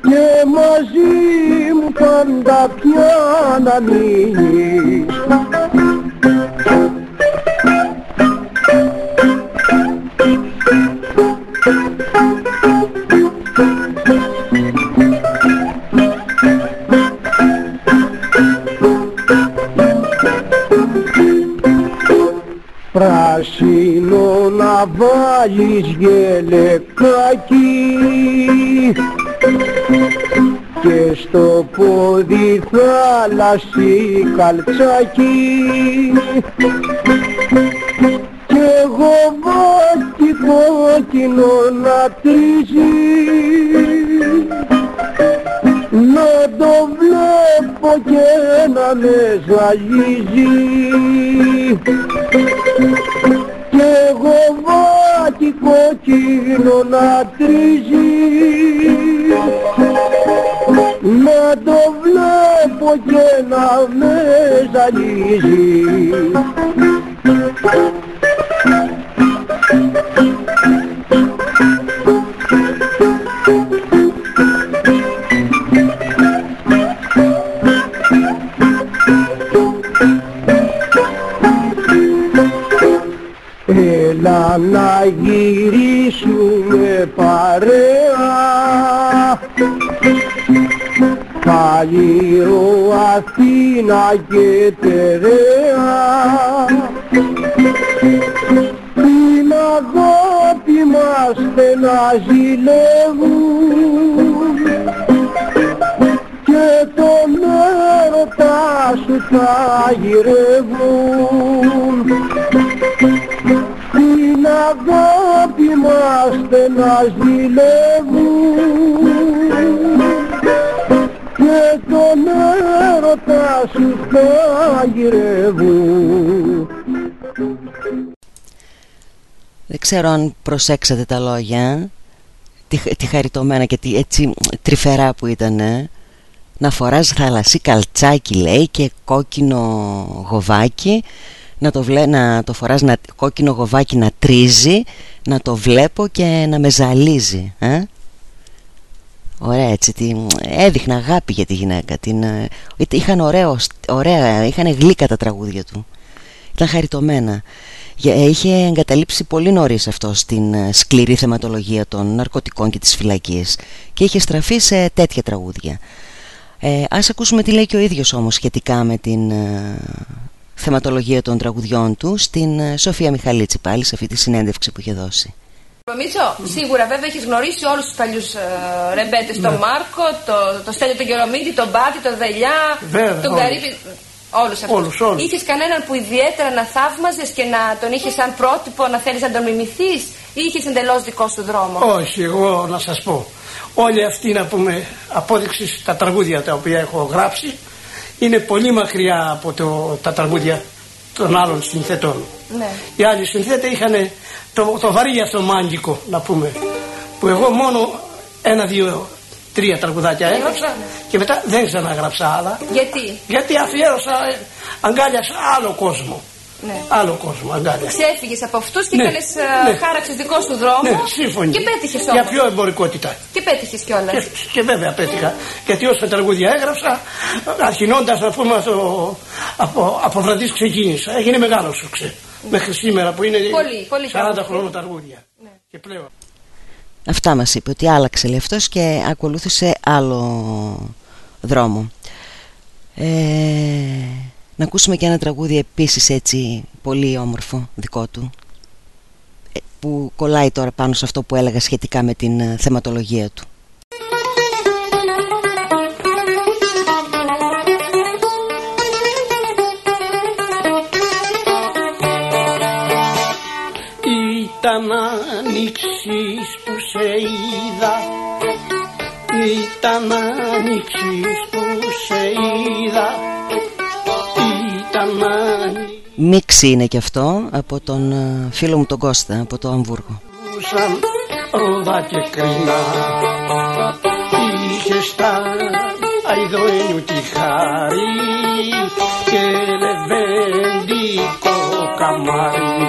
Και μαζί μου πάντα πια να μείνεις πράσινο να να βάλεις γελεκάκι και στο πόδι θάλασσι καλτσάκι. Και εγώ βάκι κόκκινο να τρίζει να το βλέπω και να με ζαλίζει και εγώ βάκι κόκκινο να τρίζει. Να το βλέπω και να με ζαλίζει Έλα να γυρίσουμε παρέα. Καλύρο Αθήνα και Τερέα. Την αγάπη μας να ζηλεύουν. Και τον έρωτα σου θα γυρεύουν την αγάπη μας να ζηλεύουν και τον έρωτα σου θα γυρεύουν Δεν ξέρω αν προσέξατε τα λόγια. Τι, τι χαριτωμένα και τι έτσι τρυφερά που ήταν να φοράς θαλασσί καλτσάκι λέει και κόκκινο γοβάκι να το, βλέ, να το φοράς να, κόκκινο γοβάκι να τρίζει να το βλέπω και να με ζαλίζει ε; Ωραία έτσι τι, έδειχνα αγάπη για τη γυναίκα την, ε, είχαν ωραίο, ωραία, είχαν γλύκα τα τραγούδια του. Ήταν χαριτωμένα. Ε, είχε εγκαταλείψει πολύ νωρίς αυτό στην ε, σκληρή θεματολογία των ναρκωτικών και της φυλακής και είχε στραφεί σε τέτοια τραγούδια. Ε, ας ακούσουμε τι λέει και ο ίδιος όμως σχετικά με την ε, θεματολογία των τραγουδιών του στην ε, Σοφία Μιχαλίτση πάλι σε αυτή τη συνέντευξη που είχε δώσει. Νομίζω, σίγουρα βέβαια έχεις γνωρίσει όλους τους παλιούς ε, ρεμπέτες. Τον Μάρκο, το, το Στέλιο τον Γερομίδη, τον Μπάτι, τον Δελιά, Βέβαια, τον όλους. Καρύβη. Όλους αυτούς. Όλους, όλους. Είχες κανέναν που ιδιαίτερα να θαύμαζες και να τον είχες σαν πρότυπο, να θέλεις να τον μιμηθείς, ή είχες εντελώς δικό σου δρόμο; Όχι, εγώ να σας πω. Όλοι αυτοί να πούμε απόδειξης τα τραγούδια τα οποία έχω γράψει είναι πολύ μακριά από το, τα τραγούδια των άλλων συνθετών. Ναι. Οι άλλοι συνθέτες είχαν το, το βαρύ αυτό μάγικο να πούμε που εγώ μόνο ένα, δύο, τρία τραγουδάκια έγραψα ναι. και μετά δεν ξαναγράψα άλλα Γιατί, γιατί αφιέρωσα, ε, αγκάλιασα άλλο κόσμο. Ναι. Άλλο κόσμο αγκάλιασα. Ξέφυγες από αυτούς και Ναι, έκανε ναι. χάραξη δικός σου δρόμο. Ναι, σύμφωνοι. Και πέτυχες Για όμως. πιο εμπορικότητα. Και πέτυχες κιόλας. Και, και βέβαια πέτυχα. Γιατί όσα τραγούδια έγραψα, αρχινώντας να πούμε αυτό, από, από βραδύς ξεκίνησα. Έγινε μεγάλο σουξέ. Μέχρι σήμερα που είναι Πολύ, πολύ 40 καλό. χρόνια τραγούδια. Ναι. Και πλέον. Αυτά μας είπε ότι άλλαξε λέει αυτός και ακολούθησε άλλο δρόμο. Ε, να ακούσουμε και ένα τραγούδι επίσης έτσι πολύ όμορφο δικό του ε, που κολλάει τώρα πάνω σε αυτό που έλεγα σχετικά με την ε, θεματολογία του. Ήταν άνοιξης που σε είδα Ήταν άνοιξης που σε είδα Ήταν άνοιξης Μίξη είναι και αυτό από τον ε, φίλο μου τον Κώστα από το Αμβούργο. σαν ρόδα και κρίνα Είχε στα αηδοένιου τη χάρη και λεβέντικο καμάρι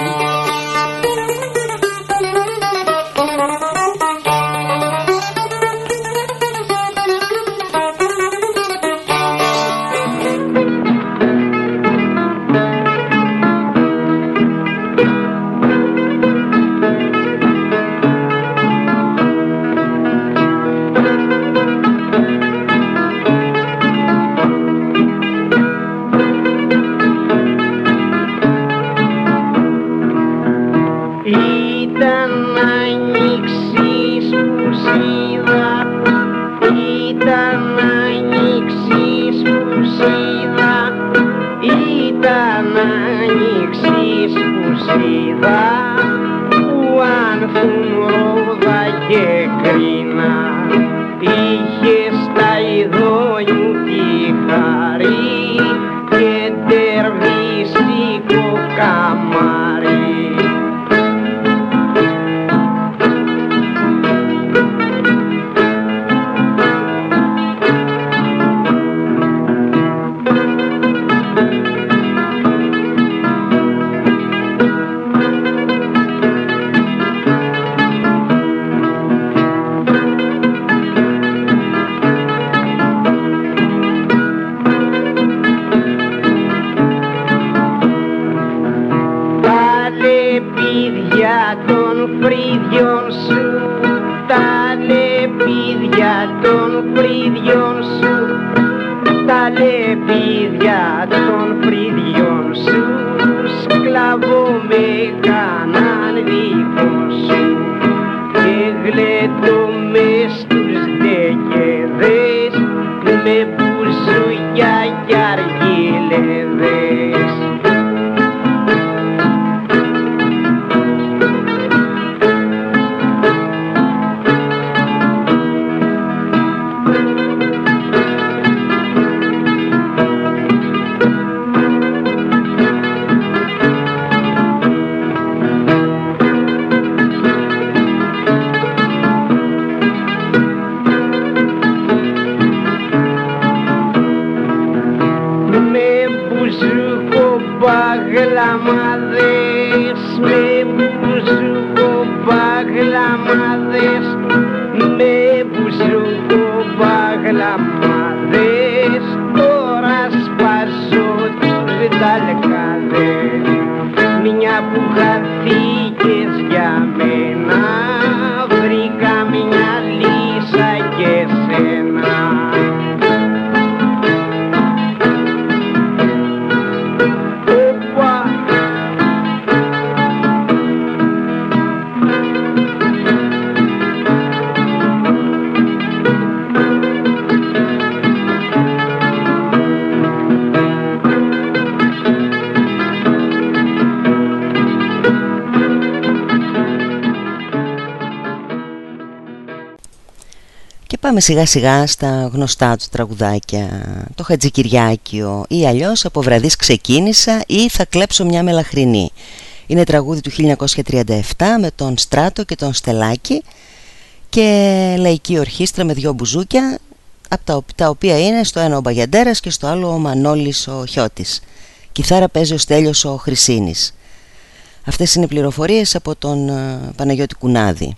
αλυσίδα που άνθουν ρόδα και λεπίδια των φρύδιων σου. Τα λεπίδια των φρύδιων σου. Σκλαβό με κάναν δικό σου σιγά σιγά στα γνωστά του τραγουδάκια Το Χατζικυριάκιο ή αλλιώς από βραδείς ξεκίνησα ή θα κλέψω μια μελαχρινή. Είναι τραγούδι του 1937 με τον Στράτο και τον Στελάκη Και λαϊκή ορχήστρα με δυο μπουζούκια από τα, τα οποία είναι στο ένα ο Μπαγιαντέρας και στο άλλο ο Μανώλης ο Χιώτης. Κιθάρα παίζει ο Στέλιος ο Χρυσίνης. Αυτές είναι πληροφορίες από τον ε, Παναγιώτη Κουνάδη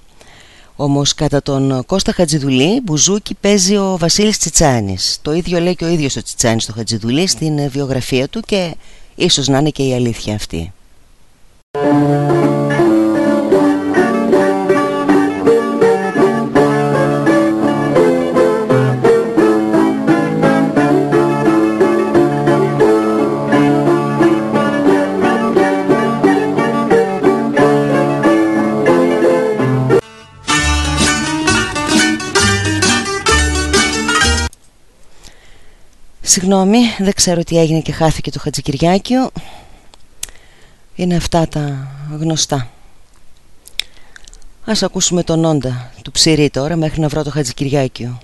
όμως κατά τον Κώστα Χατζηδουλή Μπουζούκι παίζει ο Βασίλης Τσιτσάνης. Το ίδιο λέει και ο ίδιος ο Τσιτσάνης το Χατζηδουλή στην ε, βιογραφία του και ίσως να είναι και η αλήθεια αυτή Συγγνώμη, δεν ξέρω τι έγινε και χάθηκε το Χατζικυριάκιο. Είναι αυτά τα γνωστά. Ας ακούσουμε τον Όντα του Ψηρή τώρα μέχρι να βρω το Χατζικυριάκιο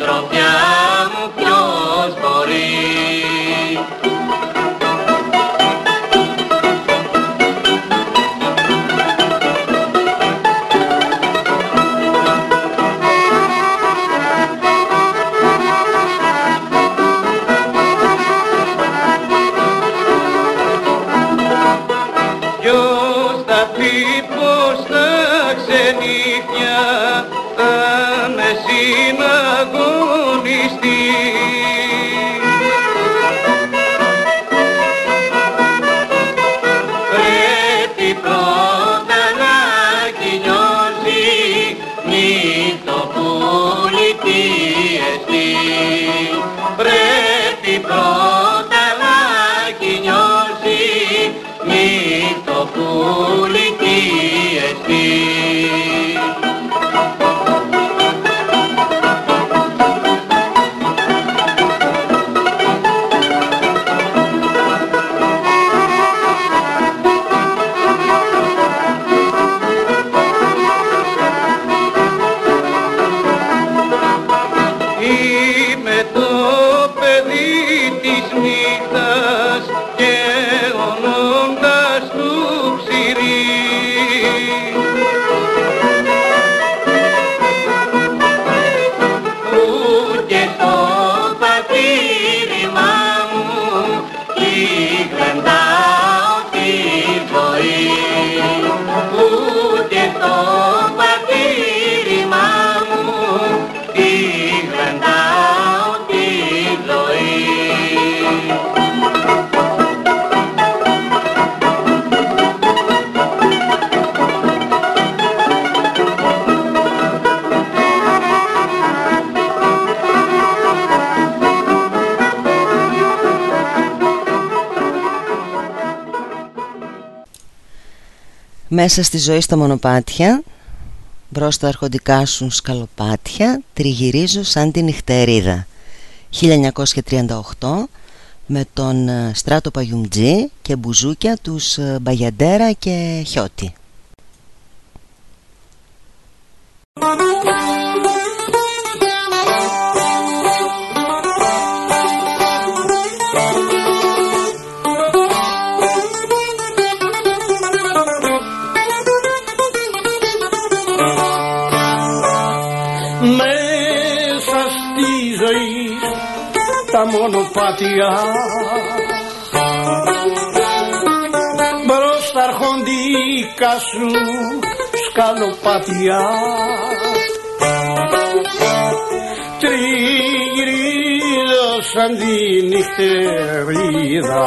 συντροφιά μου ποιος μπορεί; Μέσα στη ζωή στα μονοπάτια Μπρος τα αρχοντικά σου σκαλοπάτια Τριγυρίζω σαν τη νυχτερίδα 1938 με τον ε, Στράτο Παγιουμτζή και μπουζούκια τους ε, Μπαγιαντέρα και Χιώτη. Μονοπάτια μπρος τα αρχοντικά σου σκαλοπάτια. Τριγυρίζω σαν τη νυχτερίδα.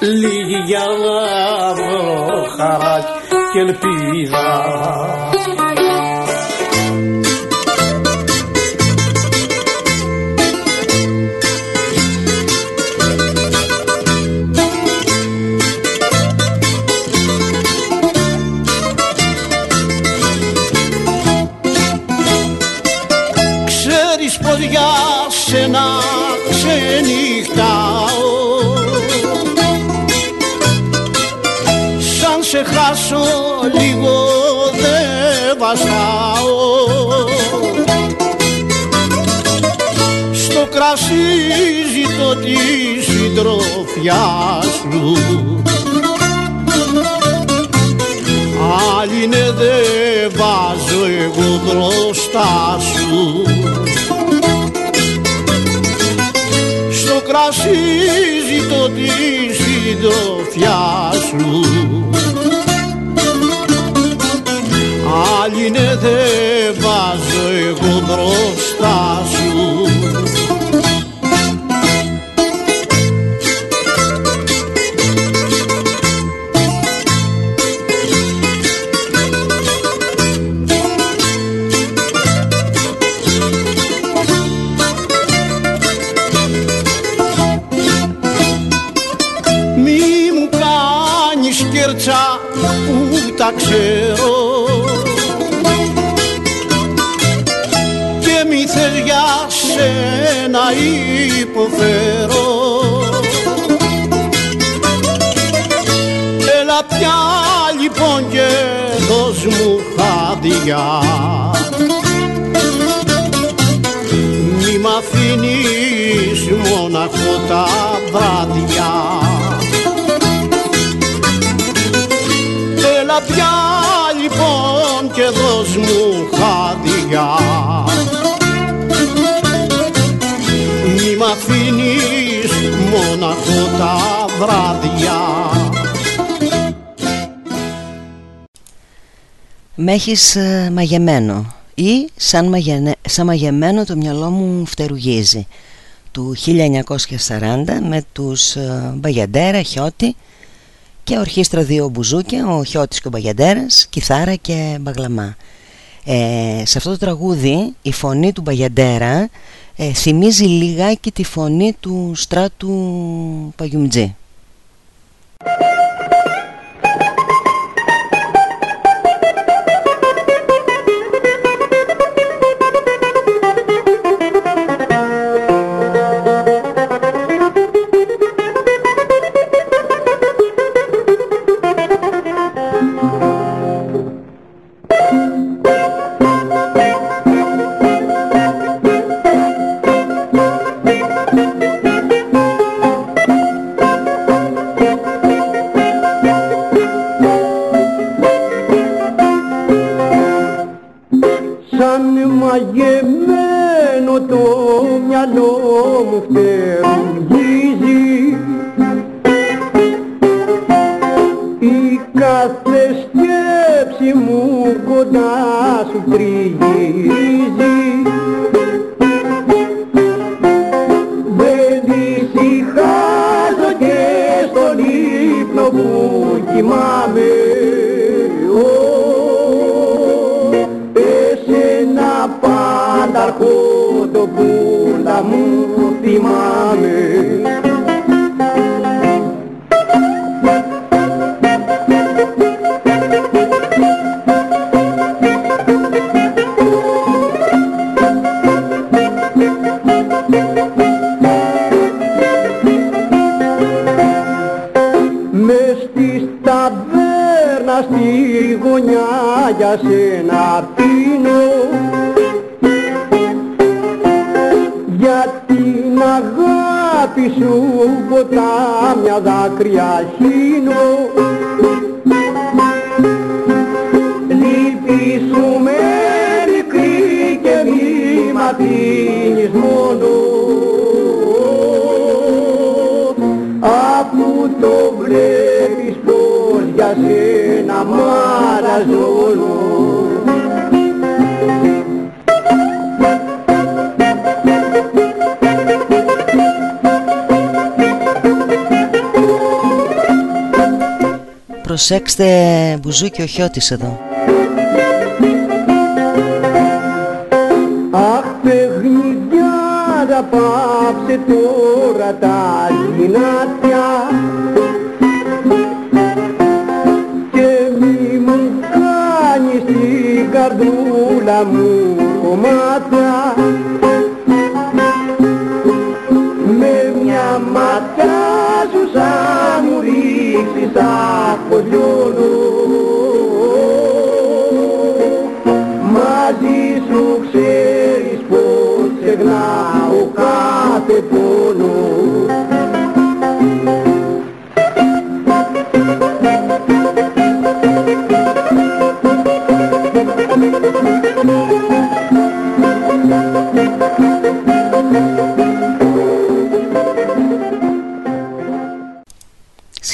Λίγη για να βρω χαράκι και ελπίδα Σαν σε χάσω λίγο δεν βαστάω Στο κρασί ζητώ τη συντροφιά σου. Άλλη ναι δεν βάζω εγώ μπροστά σου. Στο κρασί ζητώ τη συντροφιά σου Άλλη ναι δεν βάζω εγώ μπροστά σου χάδια Μη μ' αφήνεις μοναχό τα βράδια. Έλα πια λοιπόν και δώσ' μου χάδια. Μη μ' αφήνεις μοναχό τα βράδια Με έχεις ε, μαγεμένο ή σαν, μαγενε- σαν μαγεμένο το μυαλό μου φτερουγίζει του 1940 με τους ε, Μπαγιαντέρα, Χιώτη και ορχήστρα δύο μπουζούκια, ο Χιώτης και ο Μπαγιαντέρας, κιθάρα και μπαγλαμά. Ε, σε αυτό το τραγούδι η φωνή του Μπαγιαντέρα ε, θυμίζει λιγάκι τη φωνή του στράτου Παγιουμτζή. Την αγάπη σου ποτάμια δάκρυα χύνω. Λύπη σου με μικρή και μη μ' αφήνεις μόνο. Αφού το βλέπεις πως για σένα μαραζώνω Προσέξτε μπουζούκι ο χιώτης εδώ. Αχ παιχνιδιάρα πάψε τώρα τα γυνάτια. Και μη μου κάνεις την καρδούλα μου κομμάτια. Με μια ματιά σου σαν μου ρίξεις Júnior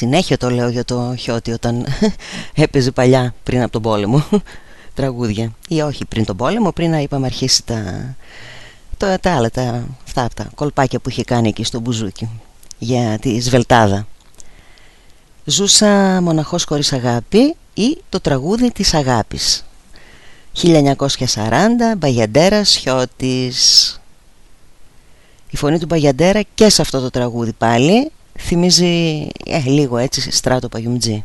Συνέχεια το λέω για το χιώτη όταν έπαιζε παλιά πριν από τον πόλεμο τραγούδια. Ή όχι πριν τον πόλεμο πριν να είπαμε αρχίσει τα, τα, τα άλλα τα, αυτά τα κολπάκια που είχε κάνει εκεί στο μπουζούκι για τη σβελτάδα. Ζούσα μοναχός χωρίς αγάπη ή το τραγούδι της αγάπης. 1940 Μπαγιαντέρας Χιώτης. Η φωνή του Μπαγιαντέρα και σε αυτό το τραγούδι πάλι θυμίζει ε, λίγο έτσι στράτο παγιουμτζή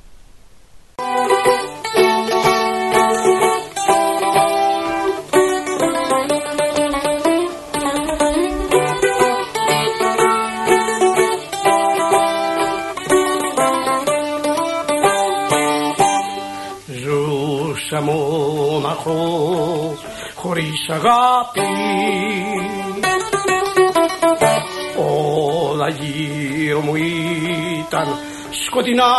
Ζούσα μοναχό χωρίς αγάπη. Όλα γύρω μου ήταν σκοτεινά.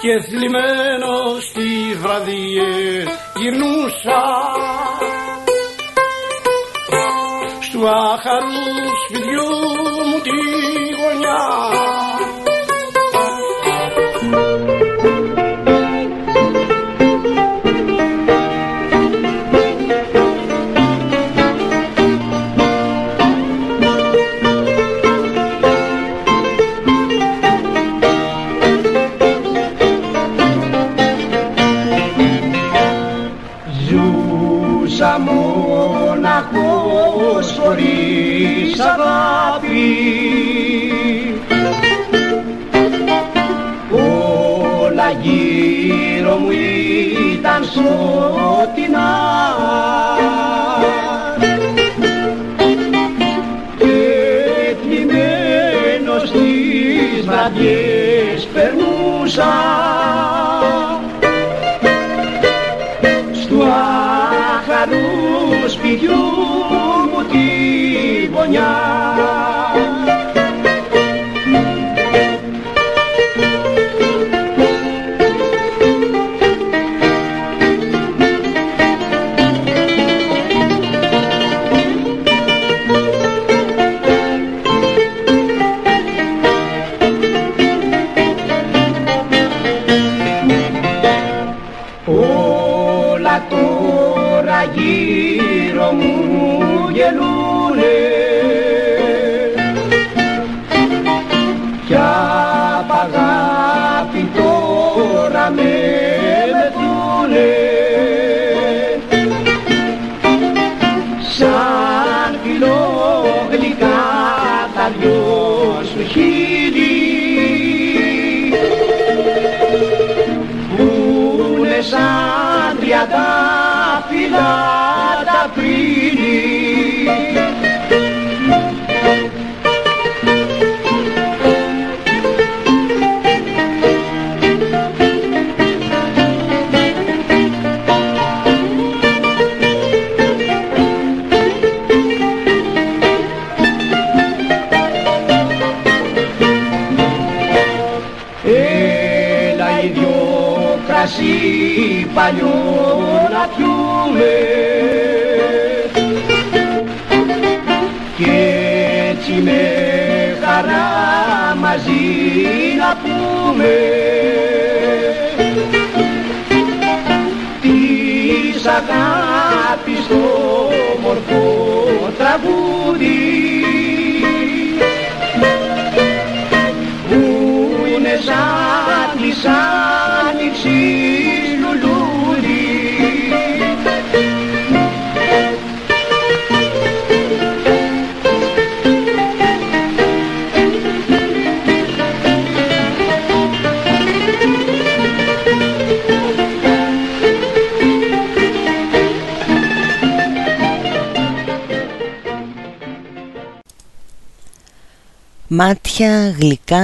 Και θλιμμένο στις βραδιές γυρνούσα. Στου άχαρου σπιτιού μου τη γωνιά σκοτεινά Και θλιμμένος στις βραδιές περνούσα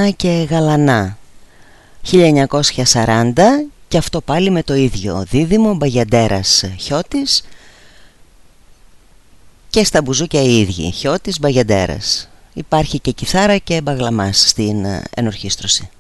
γλυκά και γαλανά. 1940 και αυτό πάλι με το ίδιο δίδυμο Μπαγιαντέρας Χιώτης. Και στα μπουζούκια οι ίδιοι Χιώτης Μπαγιαντέρας. Υπάρχει και κιθάρα και μπαγλαμάς στην ε, ενορχίστρωση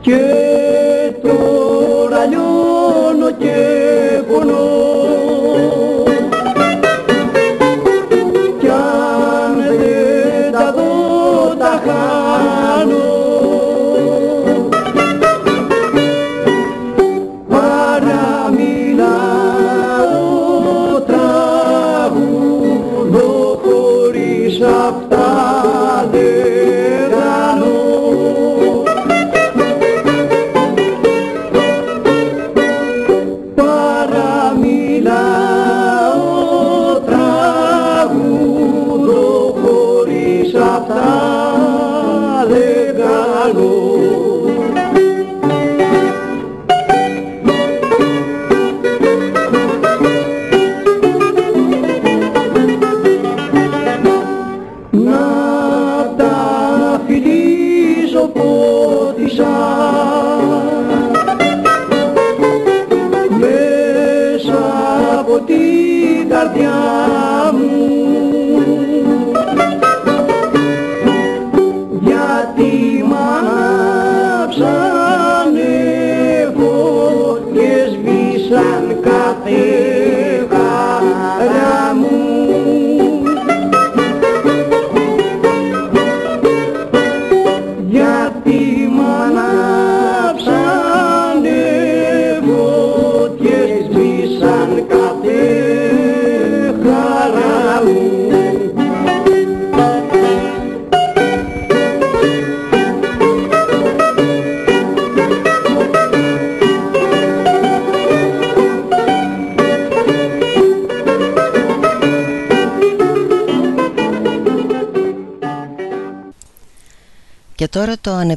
και τώρα λιώνω και πονώ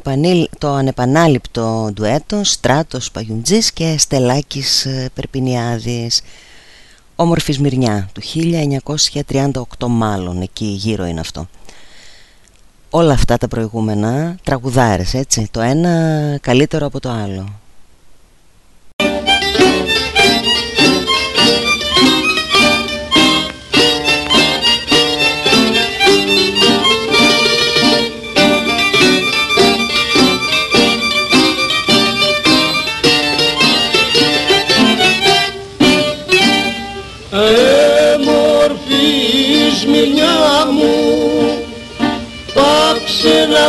ανεπανήλ, το ανεπανάληπτο ντουέτο Στράτος Παγιουντζής και Στελάκης ε, Περπινιάδης. Όμορφης Σμυρνιά του 1938 μάλλον εκεί γύρω είναι αυτό. Όλα αυτά τα προηγούμενα τραγουδάρες έτσι Το ένα καλύτερο από το άλλο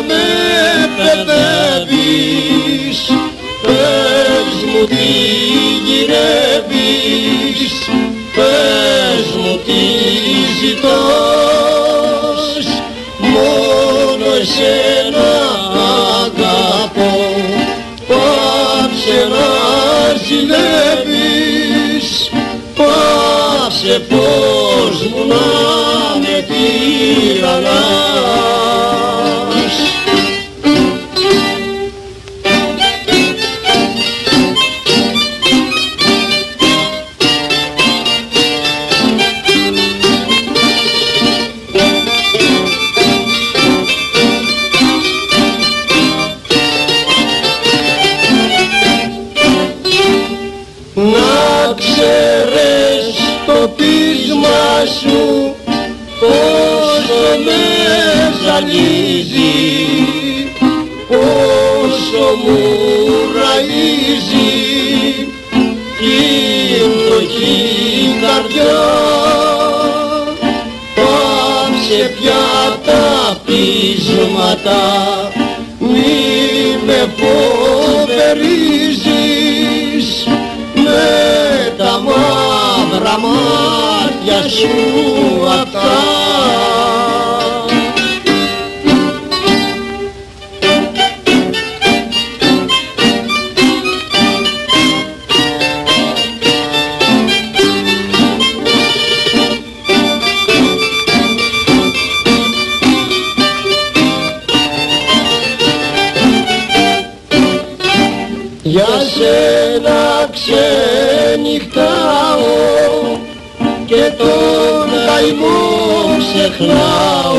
με παιδεύεις Πες μου τι γυρεύεις Πες μου τι ζητάς. Μόνο εσένα αγαπώ Πάψε να ζηλεύεις. Πάψε πως μου να με τυραννάς σου πόσο με ζαλίζει πόσο μου ραΐζει την φτωχή καρδιά πάψε πια τα πείσματα μη με φοβερίζεις μάτια σου αυτά. Για σένα ξενυχτάω καημό ξεχνάω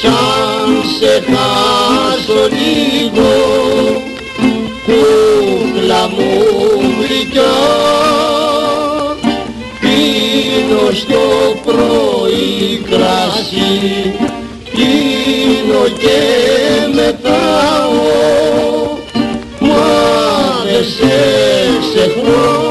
σαν σε χάσω λίγο. Κούκλα μου γλυκιά πίνω στο πρωί κράσι πίνω και μετάω Μα δεν σε ξεχνώ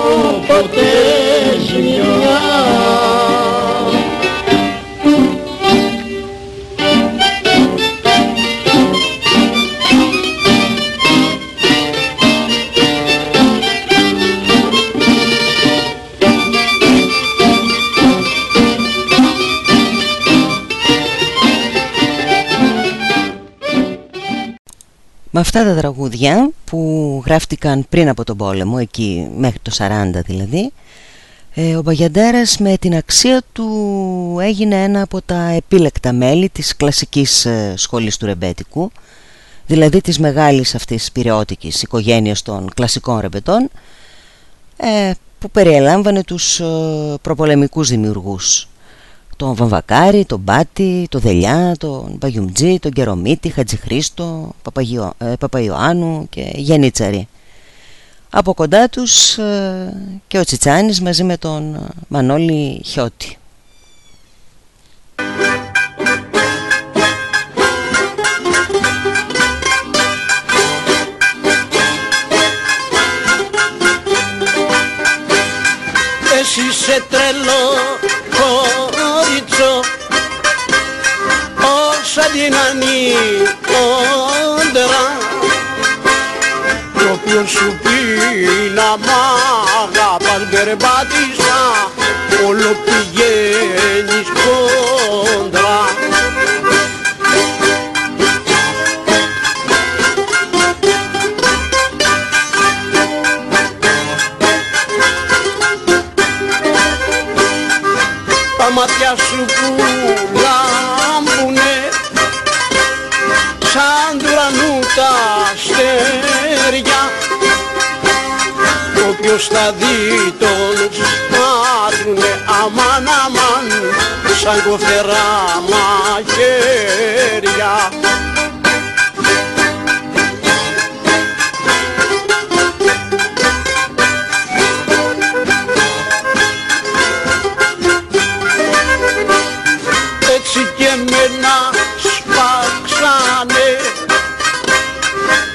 Με αυτά τα τραγούδια που γράφτηκαν πριν από τον πόλεμο, εκεί μέχρι το 40 δηλαδή, ε, ο Μπαγιαντέρας με την αξία του έγινε ένα από τα επίλεκτα μέλη της κλασικής ε, σχολής του ρεμπέτικου, δηλαδή της μεγάλης αυτής πυρεώτικης οικογένειας των κλασικών ρεμπετών, ε, που περιέλαμβανε τους ε, προπολεμικούς δημιουργούς τον Βαμβακάρη, τον Μπάτη, τον Δελιά, τον Παγιουμτζή, τον Κερομίτη, Χατζηχρήστο, Παπαγιο, ε, Παπαϊωάννου και Γενίτσαρη. Από κοντά τους ε, και ο Τσιτσάνης μαζί με τον ε, Μανώλη Χιώτη. Εσύ είσαι τρελό όσα δυνανή όντερα το οποίος σου πει να μ' αγαπάς περπάτησα όλο πηγαίνεις όποιος θα δει τον σπάτρουνε αμάν αμάν σαν κοφτερά μαχαίρια έτσι και εμένα σπάξανε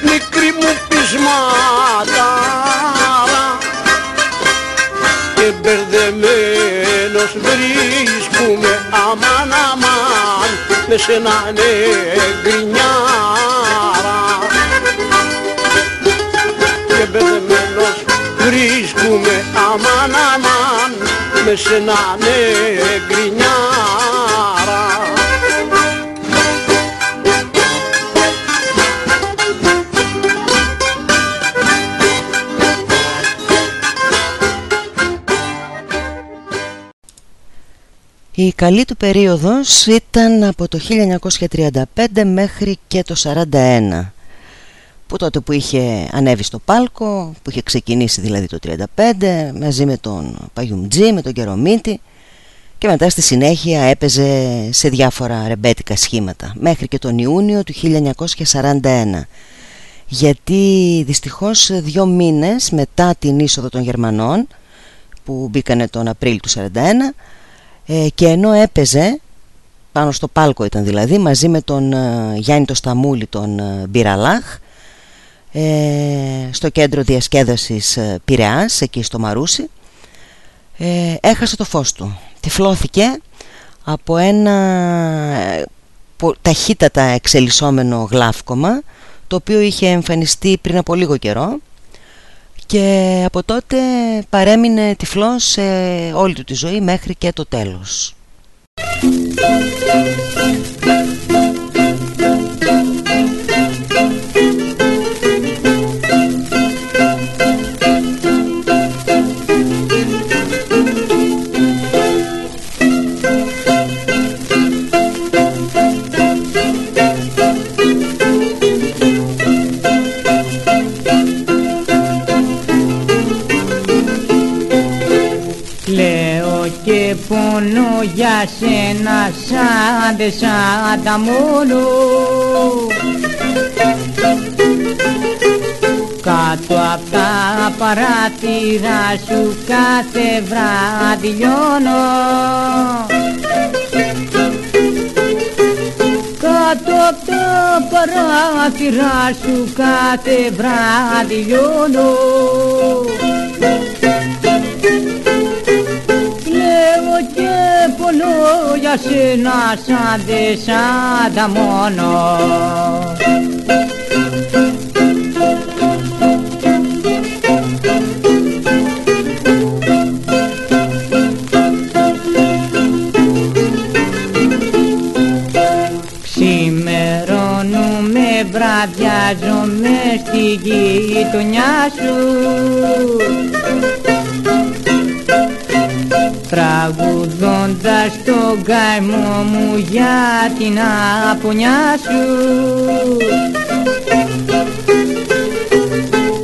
μικρή μου πεισμάτα βρίσκουμε αμάν αμάν με σένα γκρινιάρα. Και μπερδεμένος βρίσκουμε αμάν αμάν με σένα γκρινιάρα Η καλή του περίοδος ήταν από το 1935 μέχρι και το 1941 που τότε που είχε ανέβει στο πάλκο, που είχε ξεκινήσει δηλαδή το 1935 μαζί με τον Παγιουμτζή, με τον Κερομίτη και μετά στη συνέχεια έπαιζε σε διάφορα ρεμπέτικα σχήματα μέχρι και τον Ιούνιο του 1941 γιατί δυστυχώς δύο μήνες μετά την είσοδο των Γερμανών που μπήκανε τον Απρίλιο του 1941 ε, και ενώ έπαιζε πάνω στο πάλκο ήταν δηλαδή μαζί με τον ε, Γιάννη το Σταμούλη τον ε, Μπυραλάχ στο κέντρο διασκέδασης Πειραιάς εκεί στο Μαρούσι έχασε το φως του. Τυφλώθηκε από ένα ταχύτατα εξελισσόμενο γλάφκομα το οποίο είχε εμφανιστεί πριν από λίγο καιρό και από τότε παρέμεινε τυφλός σε όλη του τη ζωή μέχρι και το τέλος. Πόνο για σένα σαν δε σαν τα μόνο. Κάτω απ' τα παράθυρα σου κάθε βράδυ λιώνω. Κάτω απ' τα παράθυρα σου κάθε βράδυ λιώνω πονώ για σένα σαν δε σαν τα μόνο. Ξημερώνουμε, βραδιάζομαι στη γειτονιά σου τραγουδώντας τον καημό μου για την απονιά σου.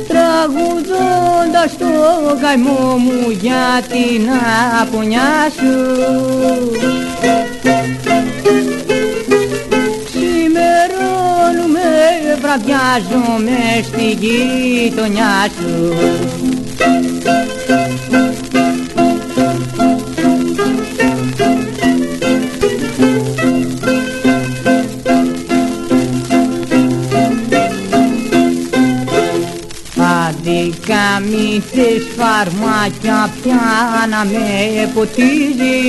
Τραγουδώντας τον καημό μου για την απονιά σου. Ξημερώνουμε, βραδιάζομαι στη γειτονιά σου θες φαρμάκια πια να με ποτίζει.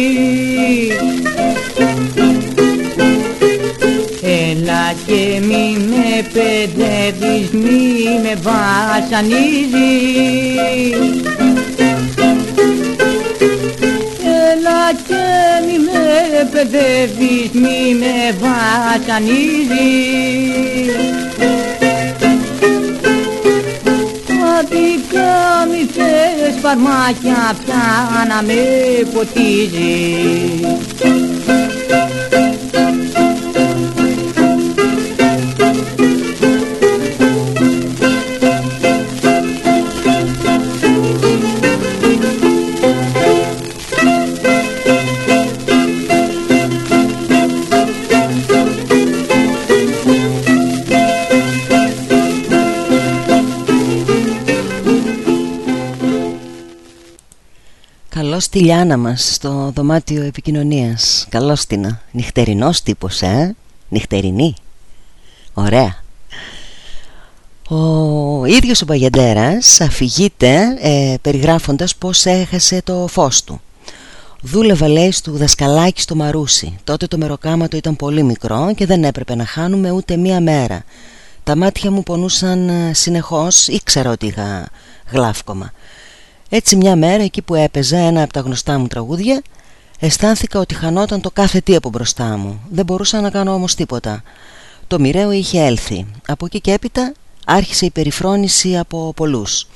Έλα και μη με παιδεύεις, μη με βασανίζεις. Έλα και μη με παιδεύεις, μη με βασανίζεις Αδικά μη θες φαρμάκια πια να με ποτίζει στη Λιάνα μας στο δωμάτιο επικοινωνίας. Καλώς την Νυχτερινός τύπος ε Νυχτερινή. Ωραία. Ο ίδιος ο Παγιαντέρας αφηγείται ε, περιγράφοντας πως έχασε το φως του. Δούλευα λέει στο δασκαλάκι στο Μαρούσι. Τότε το μεροκάματο ήταν πολύ μικρό και δεν έπρεπε να χάνουμε ούτε μία μέρα. Τα μάτια μου πονούσαν ε, συνεχώς, ήξερα ότι είχα γλάφκομα έτσι μια μέρα εκεί που έπαιζα ένα από τα γνωστά μου τραγούδια Αισθάνθηκα ότι χανόταν το κάθε τι από μπροστά μου. Δεν μπορούσα να κάνω όμως τίποτα. Το μοιραίο είχε έλθει. Από εκεί και έπειτα άρχισε η περιφρόνηση από πολλούς.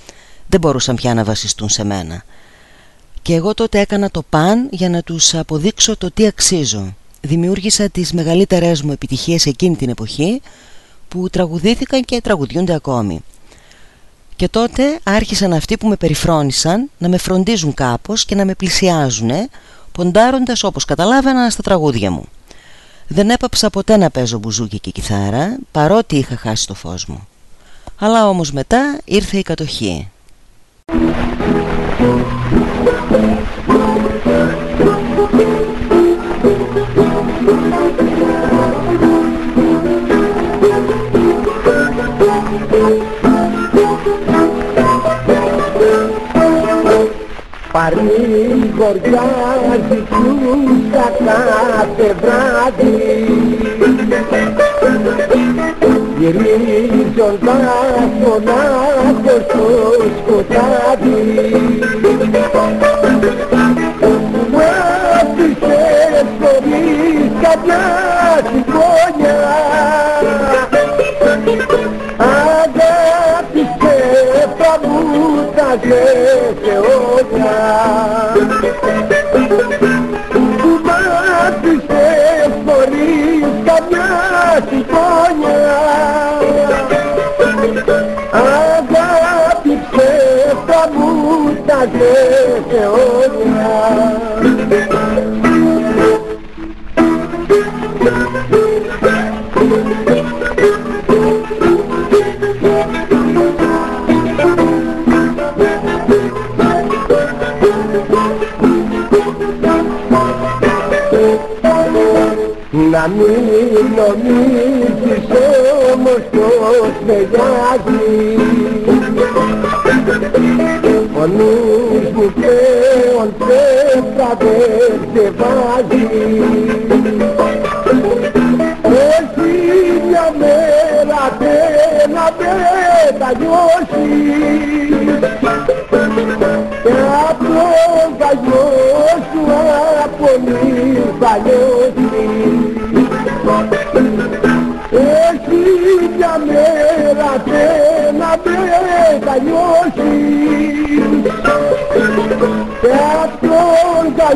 Δεν μπορούσαν πια να βασιστούν σε μένα. Και εγώ τότε έκανα το παν για να τους αποδείξω το τι αξίζω. Δημιούργησα τις μεγαλύτερες μου επιτυχίες εκείνη την εποχή που τραγουδήθηκαν και τραγουδιούνται ακόμη. Και τότε άρχισαν αυτοί που με περιφρόνησαν να με φροντίζουν κάπως και να με πλησιάζουν, ποντάροντας όπως καταλάβαινα στα τραγούδια μου. Δεν έπαψα ποτέ να παίζω μπουζούκι και κιθάρα, παρότι είχα χάσει το φως μου. Αλλά όμως μετά ήρθε η κατοχή. Παρηγοριάζει πλούσια κάθε βράδυ. Γυρίζοντας μονάχος στο σκοτάδι. Μου άφησες χωρίς καμιά συμπόνια μου τα σε όνια που μ' άφησες χωρίς καμιά συμπόνια αγάπησες θα μου τα σε Να μην νομίζεις όμως πως με νοιάζει Ο νους μου πλέον πέτρα δεν σε βάζει. Εσύ μια μέρα δεν να μετανιώσεις Και από τον καγιό σου απολύς θα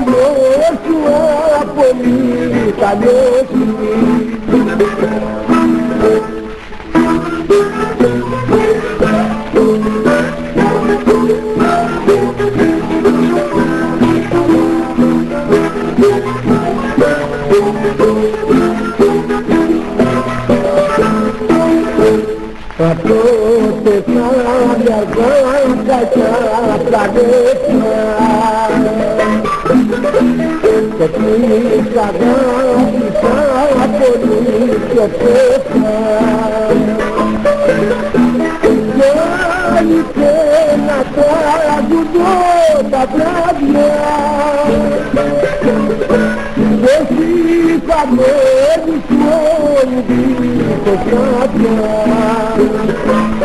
καλό σου απολύς θα νιώσεις Θα τότε θα διαβάσα κι απλανέτια αγάπησα πολύ πιο πέτρα Κι άλλη και να τραγουδώ τα βράδια εσύ θα μένεις μόνη δίχως κάποια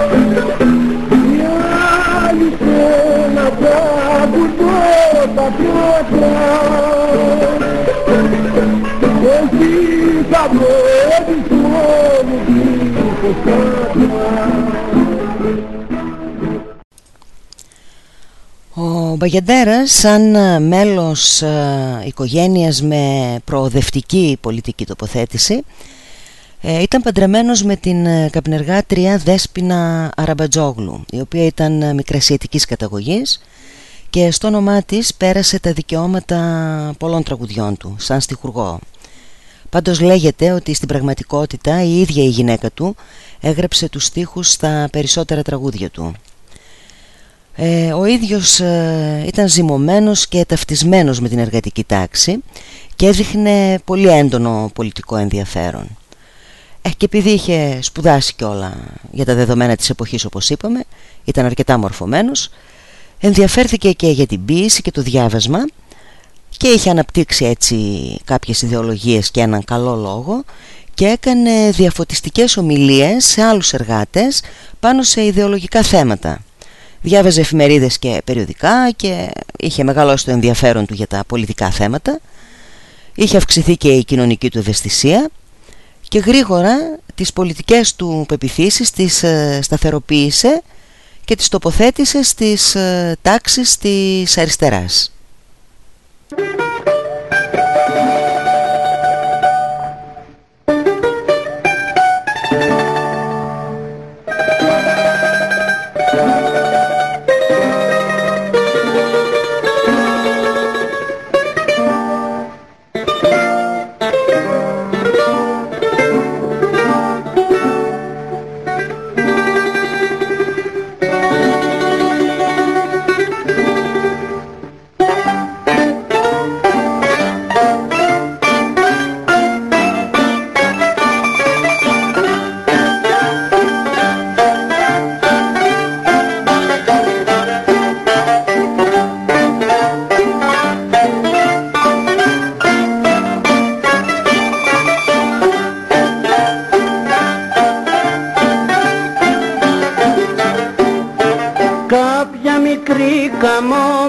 Η Ο Μπαγιαντέρας σαν ε, μέλος ε, οικογένειας με προοδευτική πολιτική τοποθέτηση ε, ήταν παντρεμένος με την ε, καπνεργάτρια Δέσποινα Αραμπατζόγλου η οποία ήταν μικρασιατικής καταγωγής και στο όνομά της πέρασε τα δικαιώματα πολλών τραγουδιών του σαν στιχουργό. Πάντως λέγεται ότι στην πραγματικότητα η ίδια η γυναίκα του έγραψε τους στίχους στα περισσότερα τραγούδια του. Ε, ο ίδιος ε, ήταν ζυμωμένος και ταυτισμένος με την εργατική τάξη και έδειχνε πολύ έντονο πολιτικό ενδιαφέρον. Ε, και επειδή είχε σπουδάσει κιόλα για τα δεδομένα της εποχής όπως είπαμε, ήταν αρκετά μορφωμένος, ενδιαφέρθηκε και για την ποίηση και το διάβασμα και είχε αναπτύξει έτσι κάποιες ιδεολογίες και έναν καλό λόγο και έκανε διαφωτιστικές ομιλίες σε άλλους εργάτες πάνω σε ιδεολογικά θέματα. Διάβαζε εφημερίδες και περιοδικά και είχε μεγαλώσει το ενδιαφέρον του για τα πολιτικά θέματα. Είχε αυξηθεί και η κοινωνική του ευαισθησία και γρήγορα τις πολιτικές του πεπιθήσεις τις ε, σταθεροποίησε και τις τοποθέτησε στις ε, τάξεις της αριστεράς.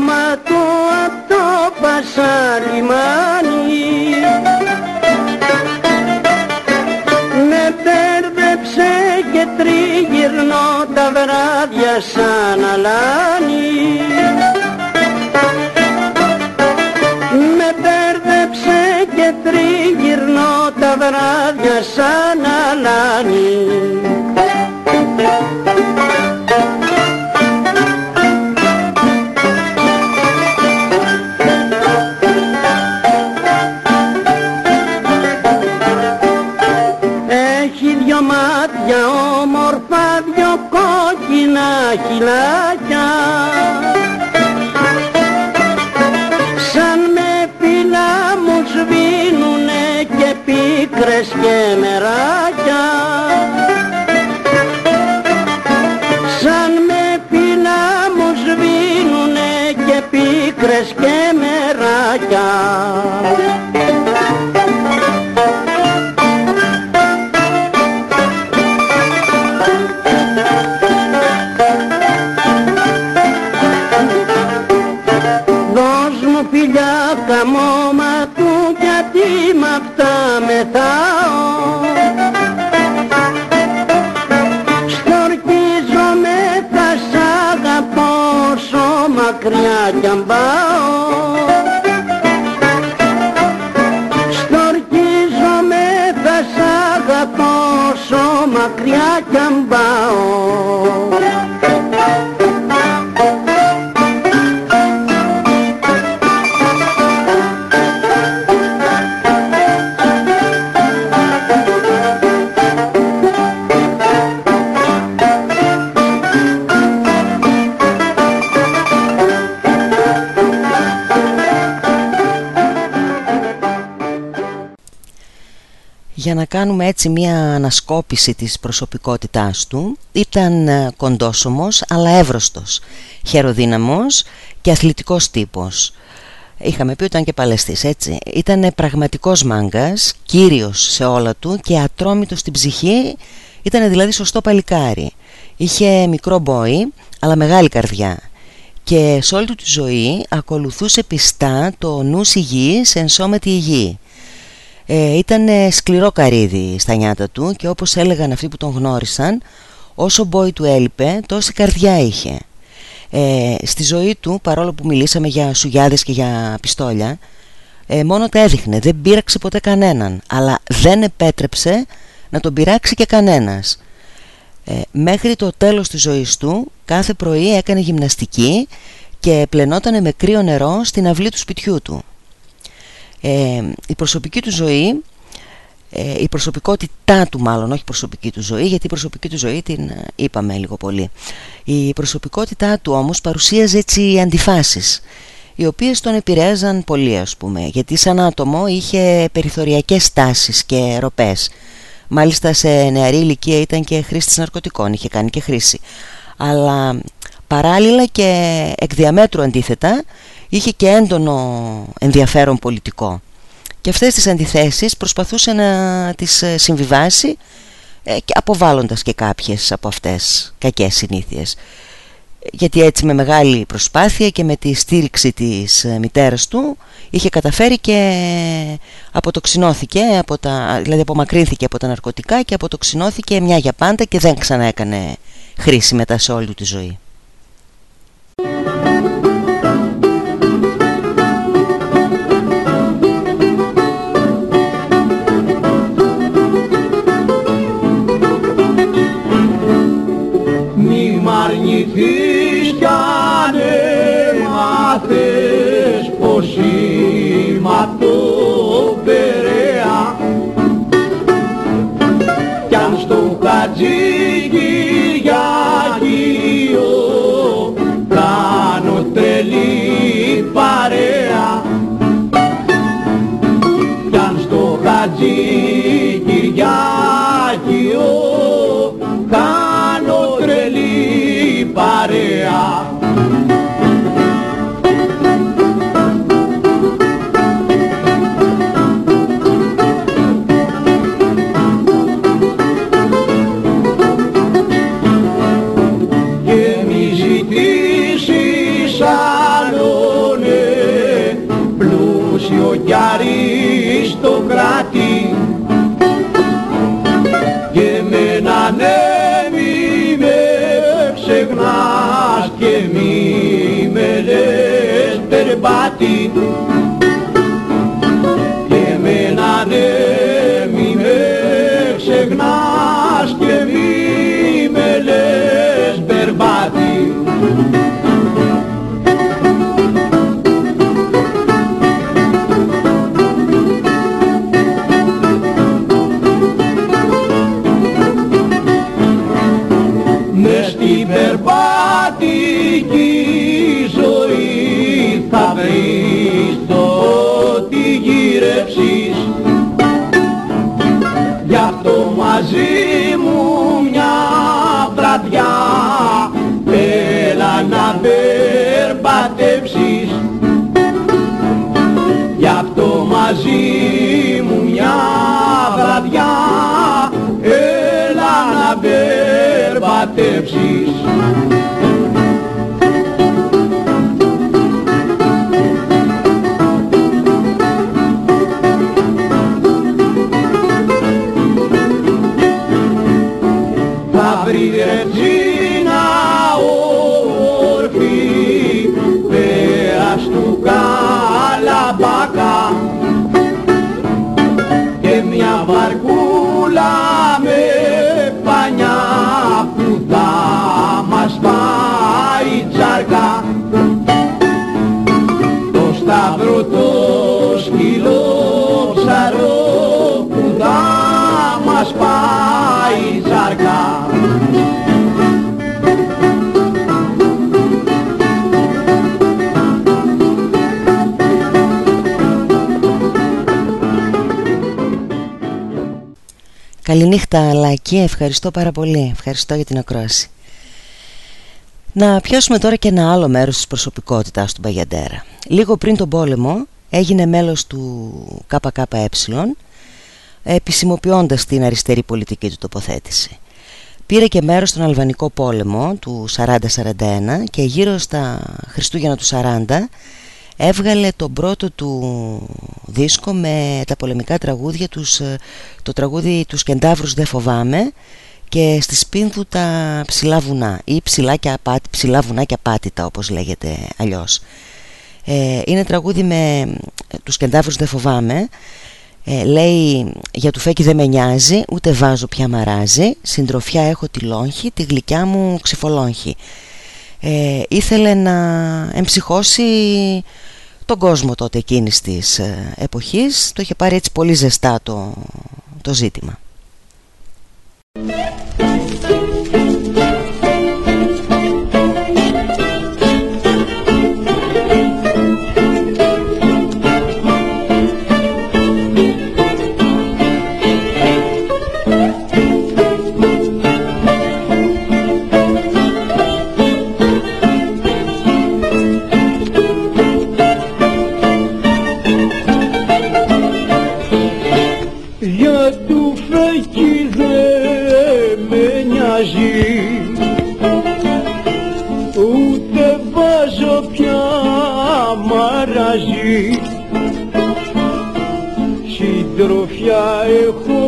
Καμώματο απ' το πασαλιμάνι με μπέρδεψε και τριγυρνώ τα βράδια σαν αλάνι. Με μπέρδεψε και τριγυρνώ τα βράδια σαν αλάνι κάνουμε έτσι μια ανασκόπηση της προσωπικότητάς του. Ήταν ε, κοντόσωμος αλλά εύρωστος, χεροδύναμος και αθλητικός τύπος. Είχαμε πει ότι ήταν και παλαιστής έτσι. Ήταν πραγματικός μάγκας, κύριος σε όλα του και ατρόμητος στην ψυχή. Ήταν δηλαδή σωστό παλικάρι. Είχε μικρό μπόι αλλά μεγάλη καρδιά. Και σε όλη του τη ζωή ακολουθούσε πιστά το νους υγιής εν σώματι υγιή ε, ήταν σκληρό καρύδι στα νιάτα του και όπως έλεγαν αυτοί που τον γνώρισαν όσο μπόι του έλειπε τόση καρδιά είχε ε, στη ζωή του παρόλο που μιλήσαμε για σουγιάδες και για πιστόλια ε, μόνο τα έδειχνε δεν πείραξε ποτέ κανέναν αλλά δεν επέτρεψε να τον πειράξει και κανένας. Ε, μέχρι το τέλος της ζωής του κάθε πρωί έκανε γυμναστική και πλενότανε με κρύο νερό στην αυλή του σπιτιού του ε, η προσωπική του ζωή ε, η προσωπικότητά του μάλλον όχι η προσωπική του ζωή γιατί η προσωπική του ζωή την ε, είπαμε λίγο πολύ. Η προσωπικότητά του όμως παρουσίαζε έτσι αντιφάσεις οι οποίες τον επηρέαζαν πολύ ας πούμε γιατί σαν άτομο είχε περιθωριακές τάσεις και ροπές. Μάλιστα σε νεαρή ηλικία ήταν και χρήστης ναρκωτικών είχε κάνει και χρήση. Αλλά παράλληλα και εκ διαμέτρου αντίθετα είχε και έντονο ενδιαφέρον πολιτικό. Και αυτές τις αντιθέσεις προσπαθούσε να τις ε, συμβιβάσει ε, αποβάλλοντας και κάποιες από αυτές κακές συνήθειες. Γιατί έτσι με μεγάλη προσπάθεια και με τη στήριξη της ε, μητέρας του είχε καταφέρει και αποτοξινώθηκε από τα, δηλαδή απομακρύνθηκε από τα ναρκωτικά και αποτοξινώθηκε μια για πάντα και δεν ξανά έκανε χρήση μετά σε όλη του τη ζωή Γι' αυτό μαζί μου μια βραδιά. Έλα να περπατέψεις. Γι' αυτό μαζί μου μια βραδιά. Έλα να περπατέψεις πάει τσάρκα Καληνύχτα Λάκη, ευχαριστώ πάρα πολύ, ευχαριστώ για την ακρόαση. Να πιάσουμε τώρα και ένα άλλο μέρος της προσωπικότητας του Μπαγιαντέρα. Λίγο πριν τον πόλεμο έγινε μέλος του ΚΚΕ επισημοποιώντας την αριστερή πολιτική του τοποθέτηση. Πήρε και μέρος στον Αλβανικό πόλεμο του 40-41 και γύρω στα Χριστούγεννα του 40 έβγαλε τον πρώτο του δίσκο με τα πολεμικά τραγούδια τους, το τραγούδι «Τους κεντάβρους δεν φοβάμαι» και στη Σπίνδου τα ψηλά βουνά ή ψηλά, και απάτη, ψηλά βουνά και απάτητα όπως λέγεται αλλιώς. Ε, είναι τραγούδι με «Τους κεντάβρους δεν φοβάμαι» ε, λέει για του φέκι δεν με νοιάζει ούτε βάζω πια μαράζει συντροφιά έχω τη λόγχη τη γλυκιά μου ξυφολόγχη ε, ήθελε να εμψυχώσει τον κόσμο τότε εκείνης της ε, εποχής. Το είχε πάρει έτσι πολύ ζεστά το, το ζήτημα έχω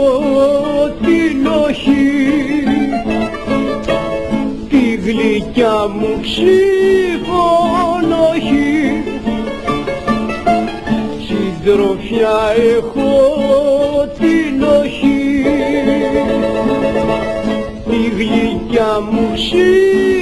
την οχή. Τη γλυκιά μου ψυχονοχή Συντροφιά έχω την οχή. Τη γλυκιά μου ψυχονοχή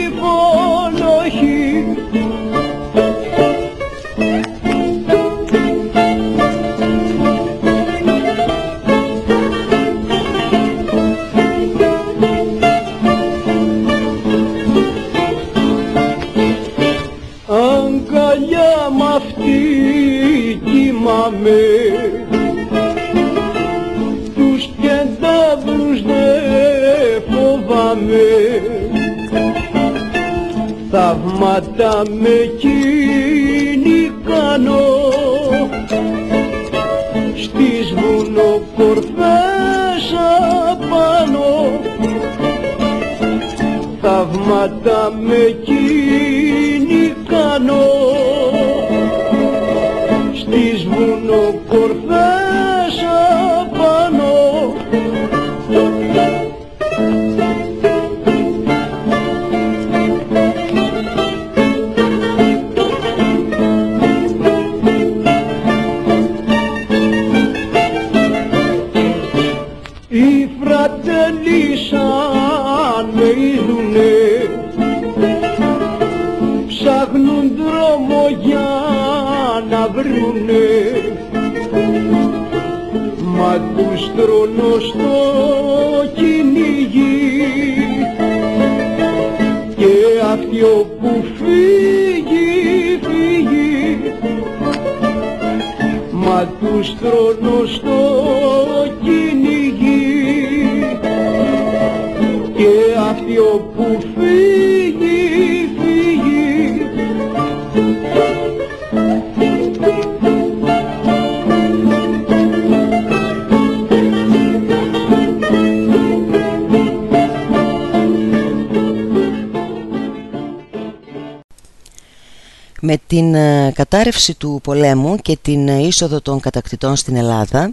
κοιμάμαι Τους κεντάβρους δε φοβάμαι. Θαύματα με εκείνη κάνω. Στις βουνοκορφές απάνω. Θαύματα με εκείνη κάνω μα τους τρώνω στο κυνηγί. Και αυτοί όπου φύγει, φύγει μα τους τρώνω στο κυνηγί. Και αυτοί όπου φύγει, φύγει Με την ε, κατάρρευση του πολέμου και την ε, είσοδο των κατακτητών στην Ελλάδα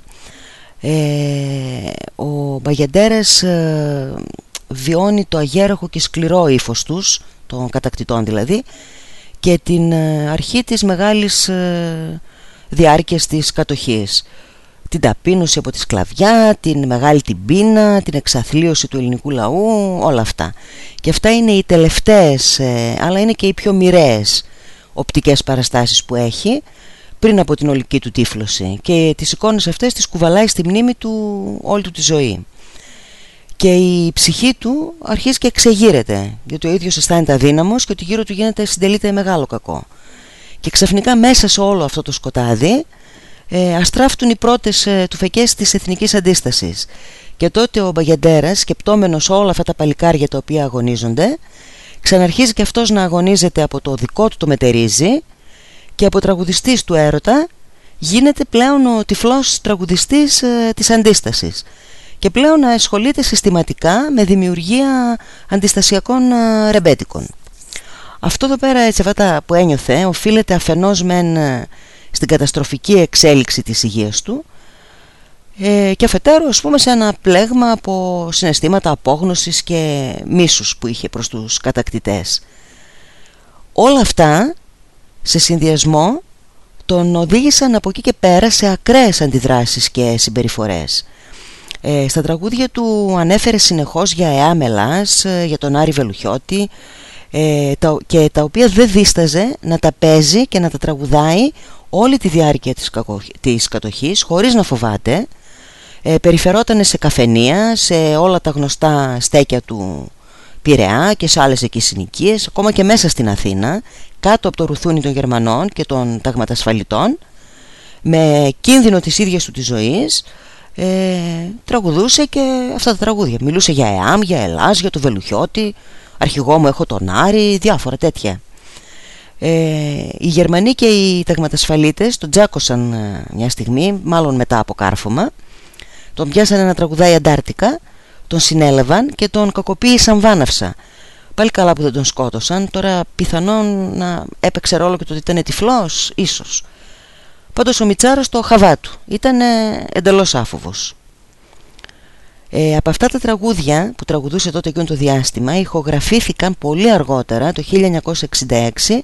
ε, ο Μπαγεντέρας βιώνει το αγέροχο και σκληρό ύφος τους των κατακτητών δηλαδή και την αρχή της μεγάλης διάρκειας της κατοχής την ταπείνωση από τη σκλαβιά, την μεγάλη την πείνα, την εξαθλίωση του ελληνικού λαού, όλα αυτά. Και αυτά είναι οι τελευταίες, αλλά είναι και οι πιο μοιραίες οπτικές παραστάσεις που έχει πριν από την ολική του τύφλωση. Και τις εικόνες αυτές τις κουβαλάει στη μνήμη του όλη του τη ζωή. Και η ψυχή του αρχίζει και εξεγείρεται γιατί ο ίδιος αισθάνεται αδύναμος και ότι γύρω του γίνεται συντελείται μεγάλο κακό. Και ξαφνικά μέσα σε όλο αυτό το σκοτάδι ε, αστράφτουν οι πρώτες ε, τουφεκές της εθνικής αντίστασης. Και τότε ο Μπαγιαντέρας σκεπτόμενος όλα αυτά τα παλικάρια τα οποία αγωνίζονται ξαναρχίζει και αυτός να αγωνίζεται από το δικό του το μετερίζει και από τραγουδιστής του έρωτα γίνεται πλέον ο τυφλός τραγουδιστής ε, της αντίστασης και πλέον ασχολείται συστηματικά με δημιουργία αντιστασιακών ε, ρεμπέτικων. Αυτό εδώ πέρα έτσι αυτά που ένιωθε οφείλεται αφενός μεν ε, στην καταστροφική εξέλιξη της υγείας του ε, και αφετέρου ας πούμε σε ένα πλέγμα από συναισθήματα απόγνωσης και μίσους που είχε προς τους κατακτητές. Όλα αυτά σε συνδυασμό τον οδήγησαν από εκεί και πέρα σε ακραίες αντιδράσεις και συμπεριφορές. Ε, στα τραγούδια του ανέφερε συνεχώς για Εάμελας, ε, για τον Άρη Βελουχιώτη ε, τα, και τα οποία δεν δίσταζε να τα παίζει και να τα τραγουδάει όλη τη διάρκεια της, κακο, της κατοχής χωρίς να φοβάται ε, περιφερόταν σε καφενεία, σε όλα τα γνωστά στέκια του Πειραιά και σε άλλες εκεί συνοικίες, ακόμα και μέσα στην Αθήνα, κάτω από το ρουθούνι των Γερμανών και των ταγματασφαλιτών, με κίνδυνο της ίδιας του της ζωής, ε, τραγουδούσε και αυτά τα τραγούδια. Μιλούσε για ΕΑΜ, για Ελλάς, για το Βελουχιώτη, αρχηγό μου έχω τον Άρη, διάφορα τέτοια. Ε, οι Γερμανοί και οι ταγματασφαλίτες τον τζάκωσαν ε, μια στιγμή, μάλλον μετά από κάρφωμα, τον πιάσανε να τραγουδάει Αντάρτικα, τον συνέλαβαν και τον κακοποίησαν βάναυσα. Πάλι καλά που δεν τον σκότωσαν, τώρα πιθανόν να έπαιξε ρόλο και το ότι ήταν τυφλός, ίσως. Πάντως ο Μιτσάρος το χαβά του, ήταν εντελώς άφοβος. Ε, από αυτά τα τραγούδια που τραγουδούσε τότε εκείνο το διάστημα ηχογραφήθηκαν πολύ αργότερα το 1966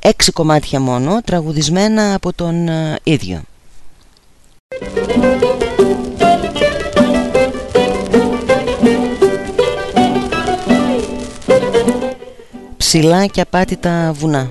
έξι κομμάτια μόνο τραγουδισμένα από τον ε, ίδιο. Ψηλά και απάτητα βουνά.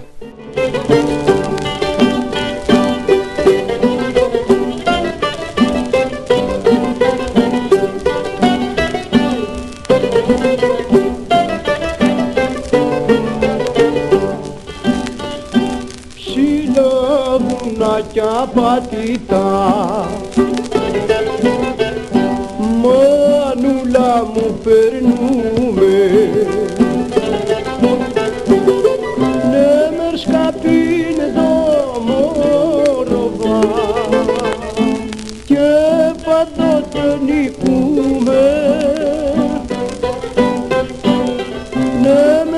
Ψηλά βουνά και απάτητα Μανούλα μου περνούμε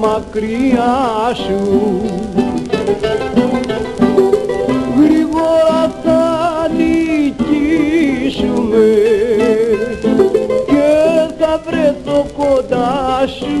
μακριά σου. Γρήγορα θα νικήσουμε και θα βρεθώ κοντά σου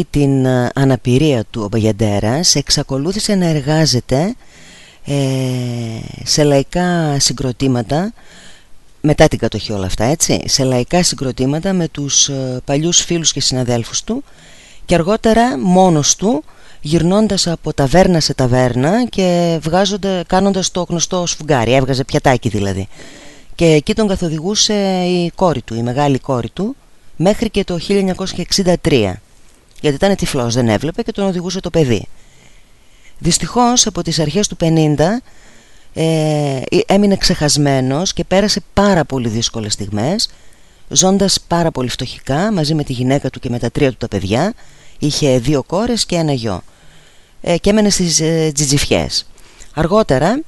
Παρόλη την ε, αναπηρία του ο Μπαγιαντέρας εξακολούθησε να εργάζεται ε, σε λαϊκά συγκροτήματα μετά την κατοχή όλα αυτά έτσι σε λαϊκά συγκροτήματα με τους ε, παλιούς φίλους και συναδέλφους του και αργότερα μόνος του γυρνώντας από ταβέρνα σε ταβέρνα και βγάζοντα, κάνοντας το γνωστό σφουγγάρι, έβγαζε πιατάκι δηλαδή. Και εκεί τον καθοδηγούσε η κόρη του, η μεγάλη κόρη του μέχρι και το 1963 γιατί ήταν τυφλός, δεν έβλεπε και τον οδηγούσε το παιδί. Δυστυχώς από τις αρχές του 50 ε, έμεινε ξεχασμένος και πέρασε πάρα πολύ δύσκολες στιγμές ζώντας πάρα πολύ φτωχικά μαζί με τη γυναίκα του και με τα τρία του τα παιδιά είχε δύο κόρες και ένα γιο ε, και έμενε στις ε, τζιτζιφιές. Αργότερα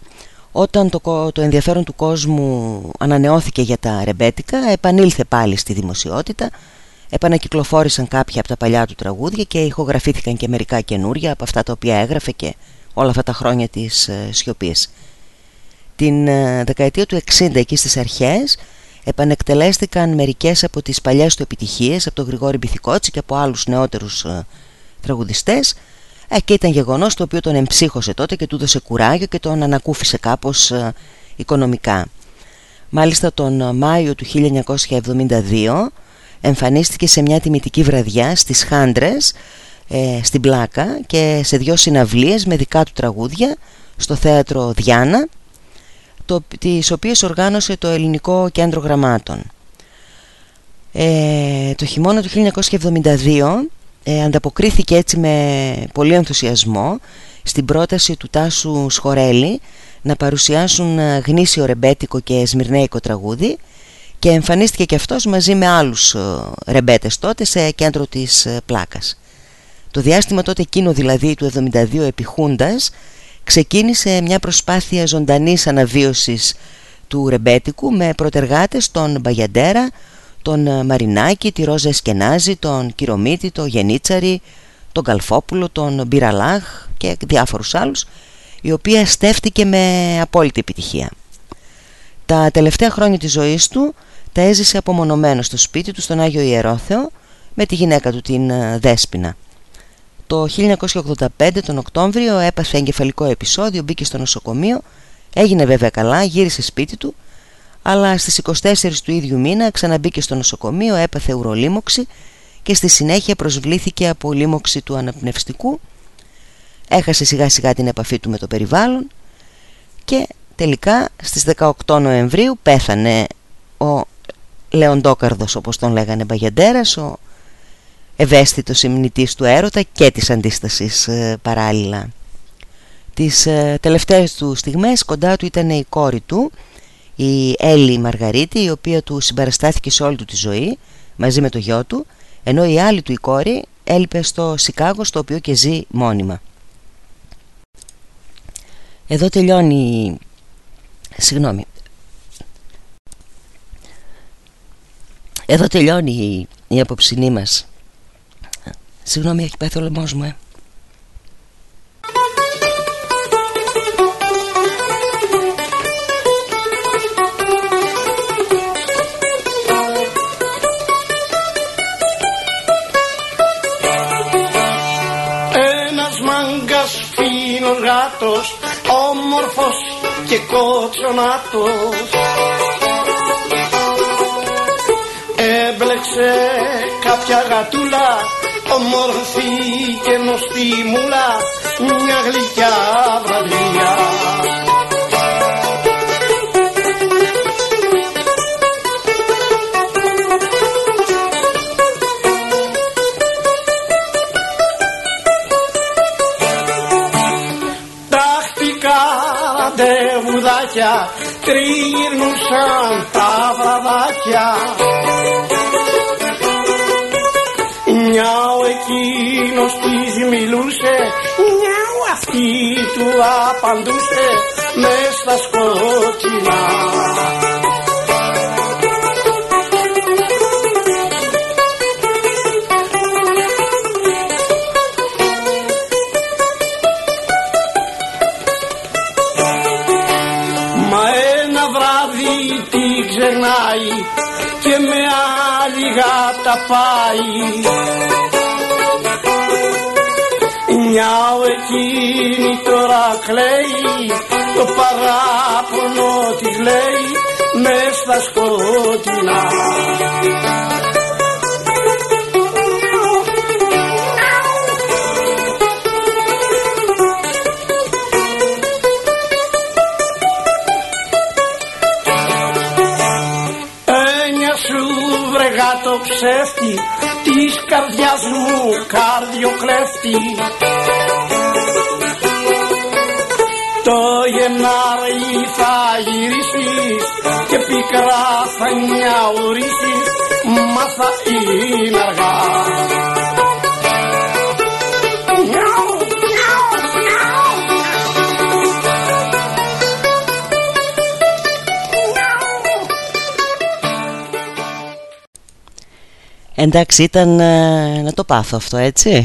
όταν το, το ενδιαφέρον του κόσμου ανανεώθηκε για τα ρεμπέτικα επανήλθε πάλι στη δημοσιότητα επανακυκλοφόρησαν κάποια από τα παλιά του τραγούδια και ηχογραφήθηκαν και μερικά καινούρια από αυτά τα οποία έγραφε και όλα αυτά τα χρόνια της ε, σιωπής. Την ε, δεκαετία του 60 εκεί στις αρχές επανεκτελέστηκαν μερικές από τις παλιές του επιτυχίες από τον Γρηγόρη Μπιθικότσι και από άλλους νεότερους ε, τραγουδιστές ε, και ήταν γεγονός το οποίο τον εμψύχωσε τότε και του έδωσε κουράγιο και τον ανακούφισε κάπως ε, οικονομικά. Μάλιστα τον Μάιο του 1972 εμφανίστηκε σε μια τιμητική βραδιά στις Χάντρες ε, στην Πλάκα και σε δυο συναυλίες με δικά του τραγούδια στο θέατρο Διάνα το, τις οποίες οργάνωσε το Ελληνικό Κέντρο Γραμμάτων. Ε, το χειμώνα του 1972 ε, ανταποκρίθηκε έτσι με πολύ ενθουσιασμό στην πρόταση του Τάσου Σχορέλη να παρουσιάσουν ε, γνήσιο ρεμπέτικο και σμυρνέικο τραγούδι και εμφανίστηκε και αυτός μαζί με άλλους ε, ρεμπέτες τότε σε κέντρο της ε, πλάκας. Το διάστημα τότε εκείνο δηλαδή του 72 επιχούντας ξεκίνησε μια προσπάθεια ζωντανής αναβίωσης του ρεμπέτικου με προτεργάτες τον Μπαγιαντέρα, τον ε, Μαρινάκη, τη Ρόζα Εσκενάζη, τον Κυρομίτη, τον Γενίτσαρη, τον Καλφόπουλο, τον Μπυραλάχ και διάφορους άλλους η οποία στέφτηκε με απόλυτη επιτυχία. Τα τελευταία χρόνια της ζωής του τα έζησε απομονωμένο στο σπίτι του στον Άγιο Ιερόθεο με τη γυναίκα του την ε, Δέσποινα. Το 1985 τον Οκτώβριο έπαθε εγκεφαλικό επεισόδιο, μπήκε στο νοσοκομείο, έγινε βέβαια καλά, γύρισε σπίτι του, αλλά στις 24 του ίδιου μήνα ξαναμπήκε στο νοσοκομείο, έπαθε ουρολίμωξη και στη συνέχεια προσβλήθηκε από λίμωξη του αναπνευστικού, έχασε σιγά σιγά την επαφή του με το περιβάλλον και τελικά στις 18 Νοεμβρίου πέθανε ο Λεοντόκαρδος όπως τον λέγανε Μπαγιαντέρας ο ευαίσθητος ημνητής του έρωτα και της αντίστασης ε, παράλληλα Τις ε, τελευταίες του στιγμές κοντά του ήταν η κόρη του η Έλλη Μαργαρίτη η οποία του συμπαραστάθηκε σε όλη του τη ζωή μαζί με το γιο του ενώ η άλλη του η κόρη έλειπε στο Σικάγο στο οποίο και ζει μόνιμα Εδώ τελειώνει... Συγγνώμη. Εδώ τελειώνει η απόψηνή μας. Συγγνώμη, έχει πάει ο λαιμός μου, ε. γάτος όμορφος και κότσονάτος Έμπλεξε κάποια γατούλα όμορφη και νοστή μουλά μια γλυκιά βραδιά. Βραδάκια τριγυρνούσαν τα βραδάκια Νιάου εκείνος της μιλούσε Νιάου αυτή του απαντούσε μες στα σκοτεινά. Και με άλλη γάτα πάει Νιάου εκείνη τώρα κλαίει το παράπονο της λέει μες στα σκοτεινά. Το ψεύτη της καρδιάς μου καρδιοκλέφτη. Το Γενάρη θα γυρίσεις και πικρά θα νιαουρίσεις μα θα είναι αργά Εντάξει ήταν ε, να το πάθω αυτό έτσι.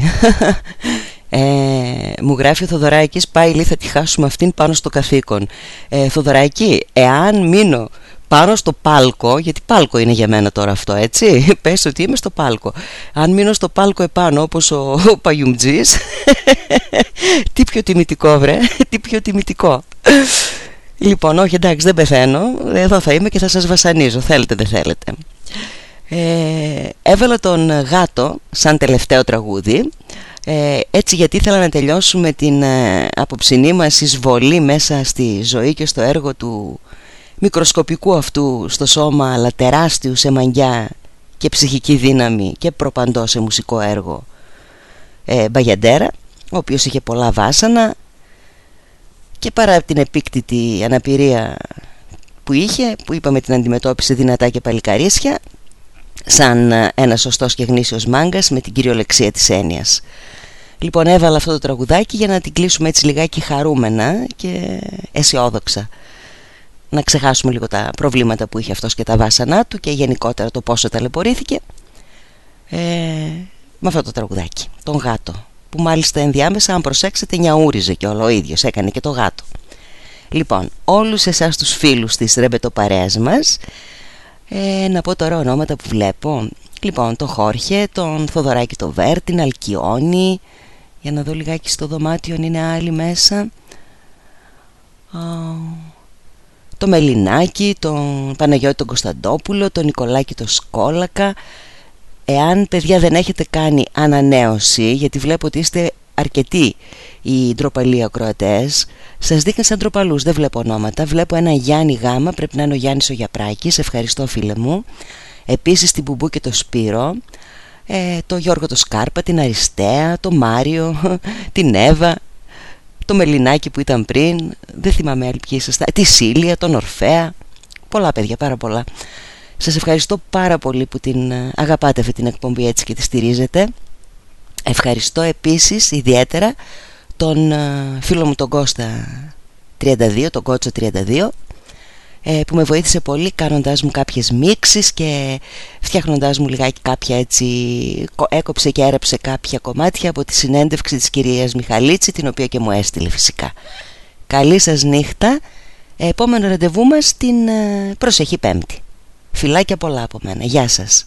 Ε, Μου γράφει ο Θοδωράκης Πάει λέει θα τη χάσουμε αυτήν πάνω στο καθήκον ε, Θοδωράκη εάν μείνω πάνω στο πάλκο Γιατί πάλκο είναι για μένα τώρα αυτό έτσι Πες ότι είμαι στο πάλκο Αν μείνω στο πάλκο επάνω όπως ο, ο Παγιουμτζής Τι πιο τιμητικό βρε Τι πιο τιμητικό Λοιπόν όχι εντάξει δεν πεθαίνω Εδώ θα είμαι και θα σας βασανίζω Θέλετε δεν θέλετε ε, έβαλα τον γάτο σαν τελευταίο τραγούδι. Ε, έτσι γιατί ήθελα να τελειώσουμε την ε, απόψινή μας εισβολή μέσα στη ζωή και στο έργο του μικροσκοπικού αυτού στο σώμα αλλά τεράστιου σε μαγιά και ψυχική δύναμη και προπαντό σε μουσικό έργο. Ε, Μπαγιαντέρα ο οποίος είχε πολλά βάσανα και παρά την επίκτητη αναπηρία που είχε που είπαμε την αντιμετώπιση δυνατά και παλικαρίσια σαν ε, ένας σωστός και γνήσιος μάγκας με την κυριολεξία της έννοιας. Λοιπόν έβαλα αυτό το τραγουδάκι για να την κλείσουμε έτσι λιγάκι χαρούμενα και αισιόδοξα. Να ξεχάσουμε λίγο τα προβλήματα που είχε αυτός και τα βάσανά του και γενικότερα το πόσο ταλαιπωρήθηκε ε, με αυτό το τραγουδάκι, τον γάτο που μάλιστα ενδιάμεσα αν προσέξετε νιαούριζε και όλο ο ίδιος έκανε και το γάτο. Λοιπόν, όλους εσάς τους φίλους της ρεμπετοπαρέας μας ε, να πω τώρα ονόματα που βλέπω. Λοιπόν τον Χόρχε, τον Θοδωράκη το Βέρ, την Αλκιόνη. Για να δω λιγάκι στο δωμάτιο αν είναι άλλοι μέσα. Το Μελινάκι, τον Παναγιώτη τον Κωνσταντόπουλο, τον Νικολάκη το Σκόλακα. Εάν παιδιά δεν έχετε κάνει ανανέωση Γιατί βλέπω ότι είστε αρκετοί οι ντροπαλοί ακροατές. Σας δείχνει σαν ντροπαλούς. Δεν βλέπω ονόματα. Βλέπω ένα Γιάννη Γάμα. Πρέπει να είναι ο Γιάννης ο Γιαπράκης. Ευχαριστώ, φίλε μου. Επίσης την Μπουμπού και το Σπύρο. Ε, το Γιώργο το Σκάρπα, την Αριστέα, το Μάριο, την Εύα, το Μελινάκι που ήταν πριν. Δεν θυμάμαι άλλοι ποιοι ήσασταν. Τη Σίλια, τον Ορφέα. Πολλά παιδιά, πάρα πολλά. Σας ευχαριστώ πάρα πολύ που την ε, αγαπάτε αυτή την εκπομπή έτσι και τη στηρίζετε. Ευχαριστώ επίσης ιδιαίτερα τον ε, φίλο μου τον Κώστα 32, τον Κότσο 32 ε, που με βοήθησε πολύ κάνοντάς μου κάποιες μίξεις και φτιάχνοντάς μου λιγάκι κάποια έτσι έκοψε και έρεψε κάποια κομμάτια από τη συνέντευξη της κυρίας Μιχαλίτση την οποία και μου έστειλε φυσικά. Καλή σας νύχτα. Επόμενο ραντεβού μας την ε, προσεχή πέμπτη. Φιλάκια πολλά από μένα. Γεια σας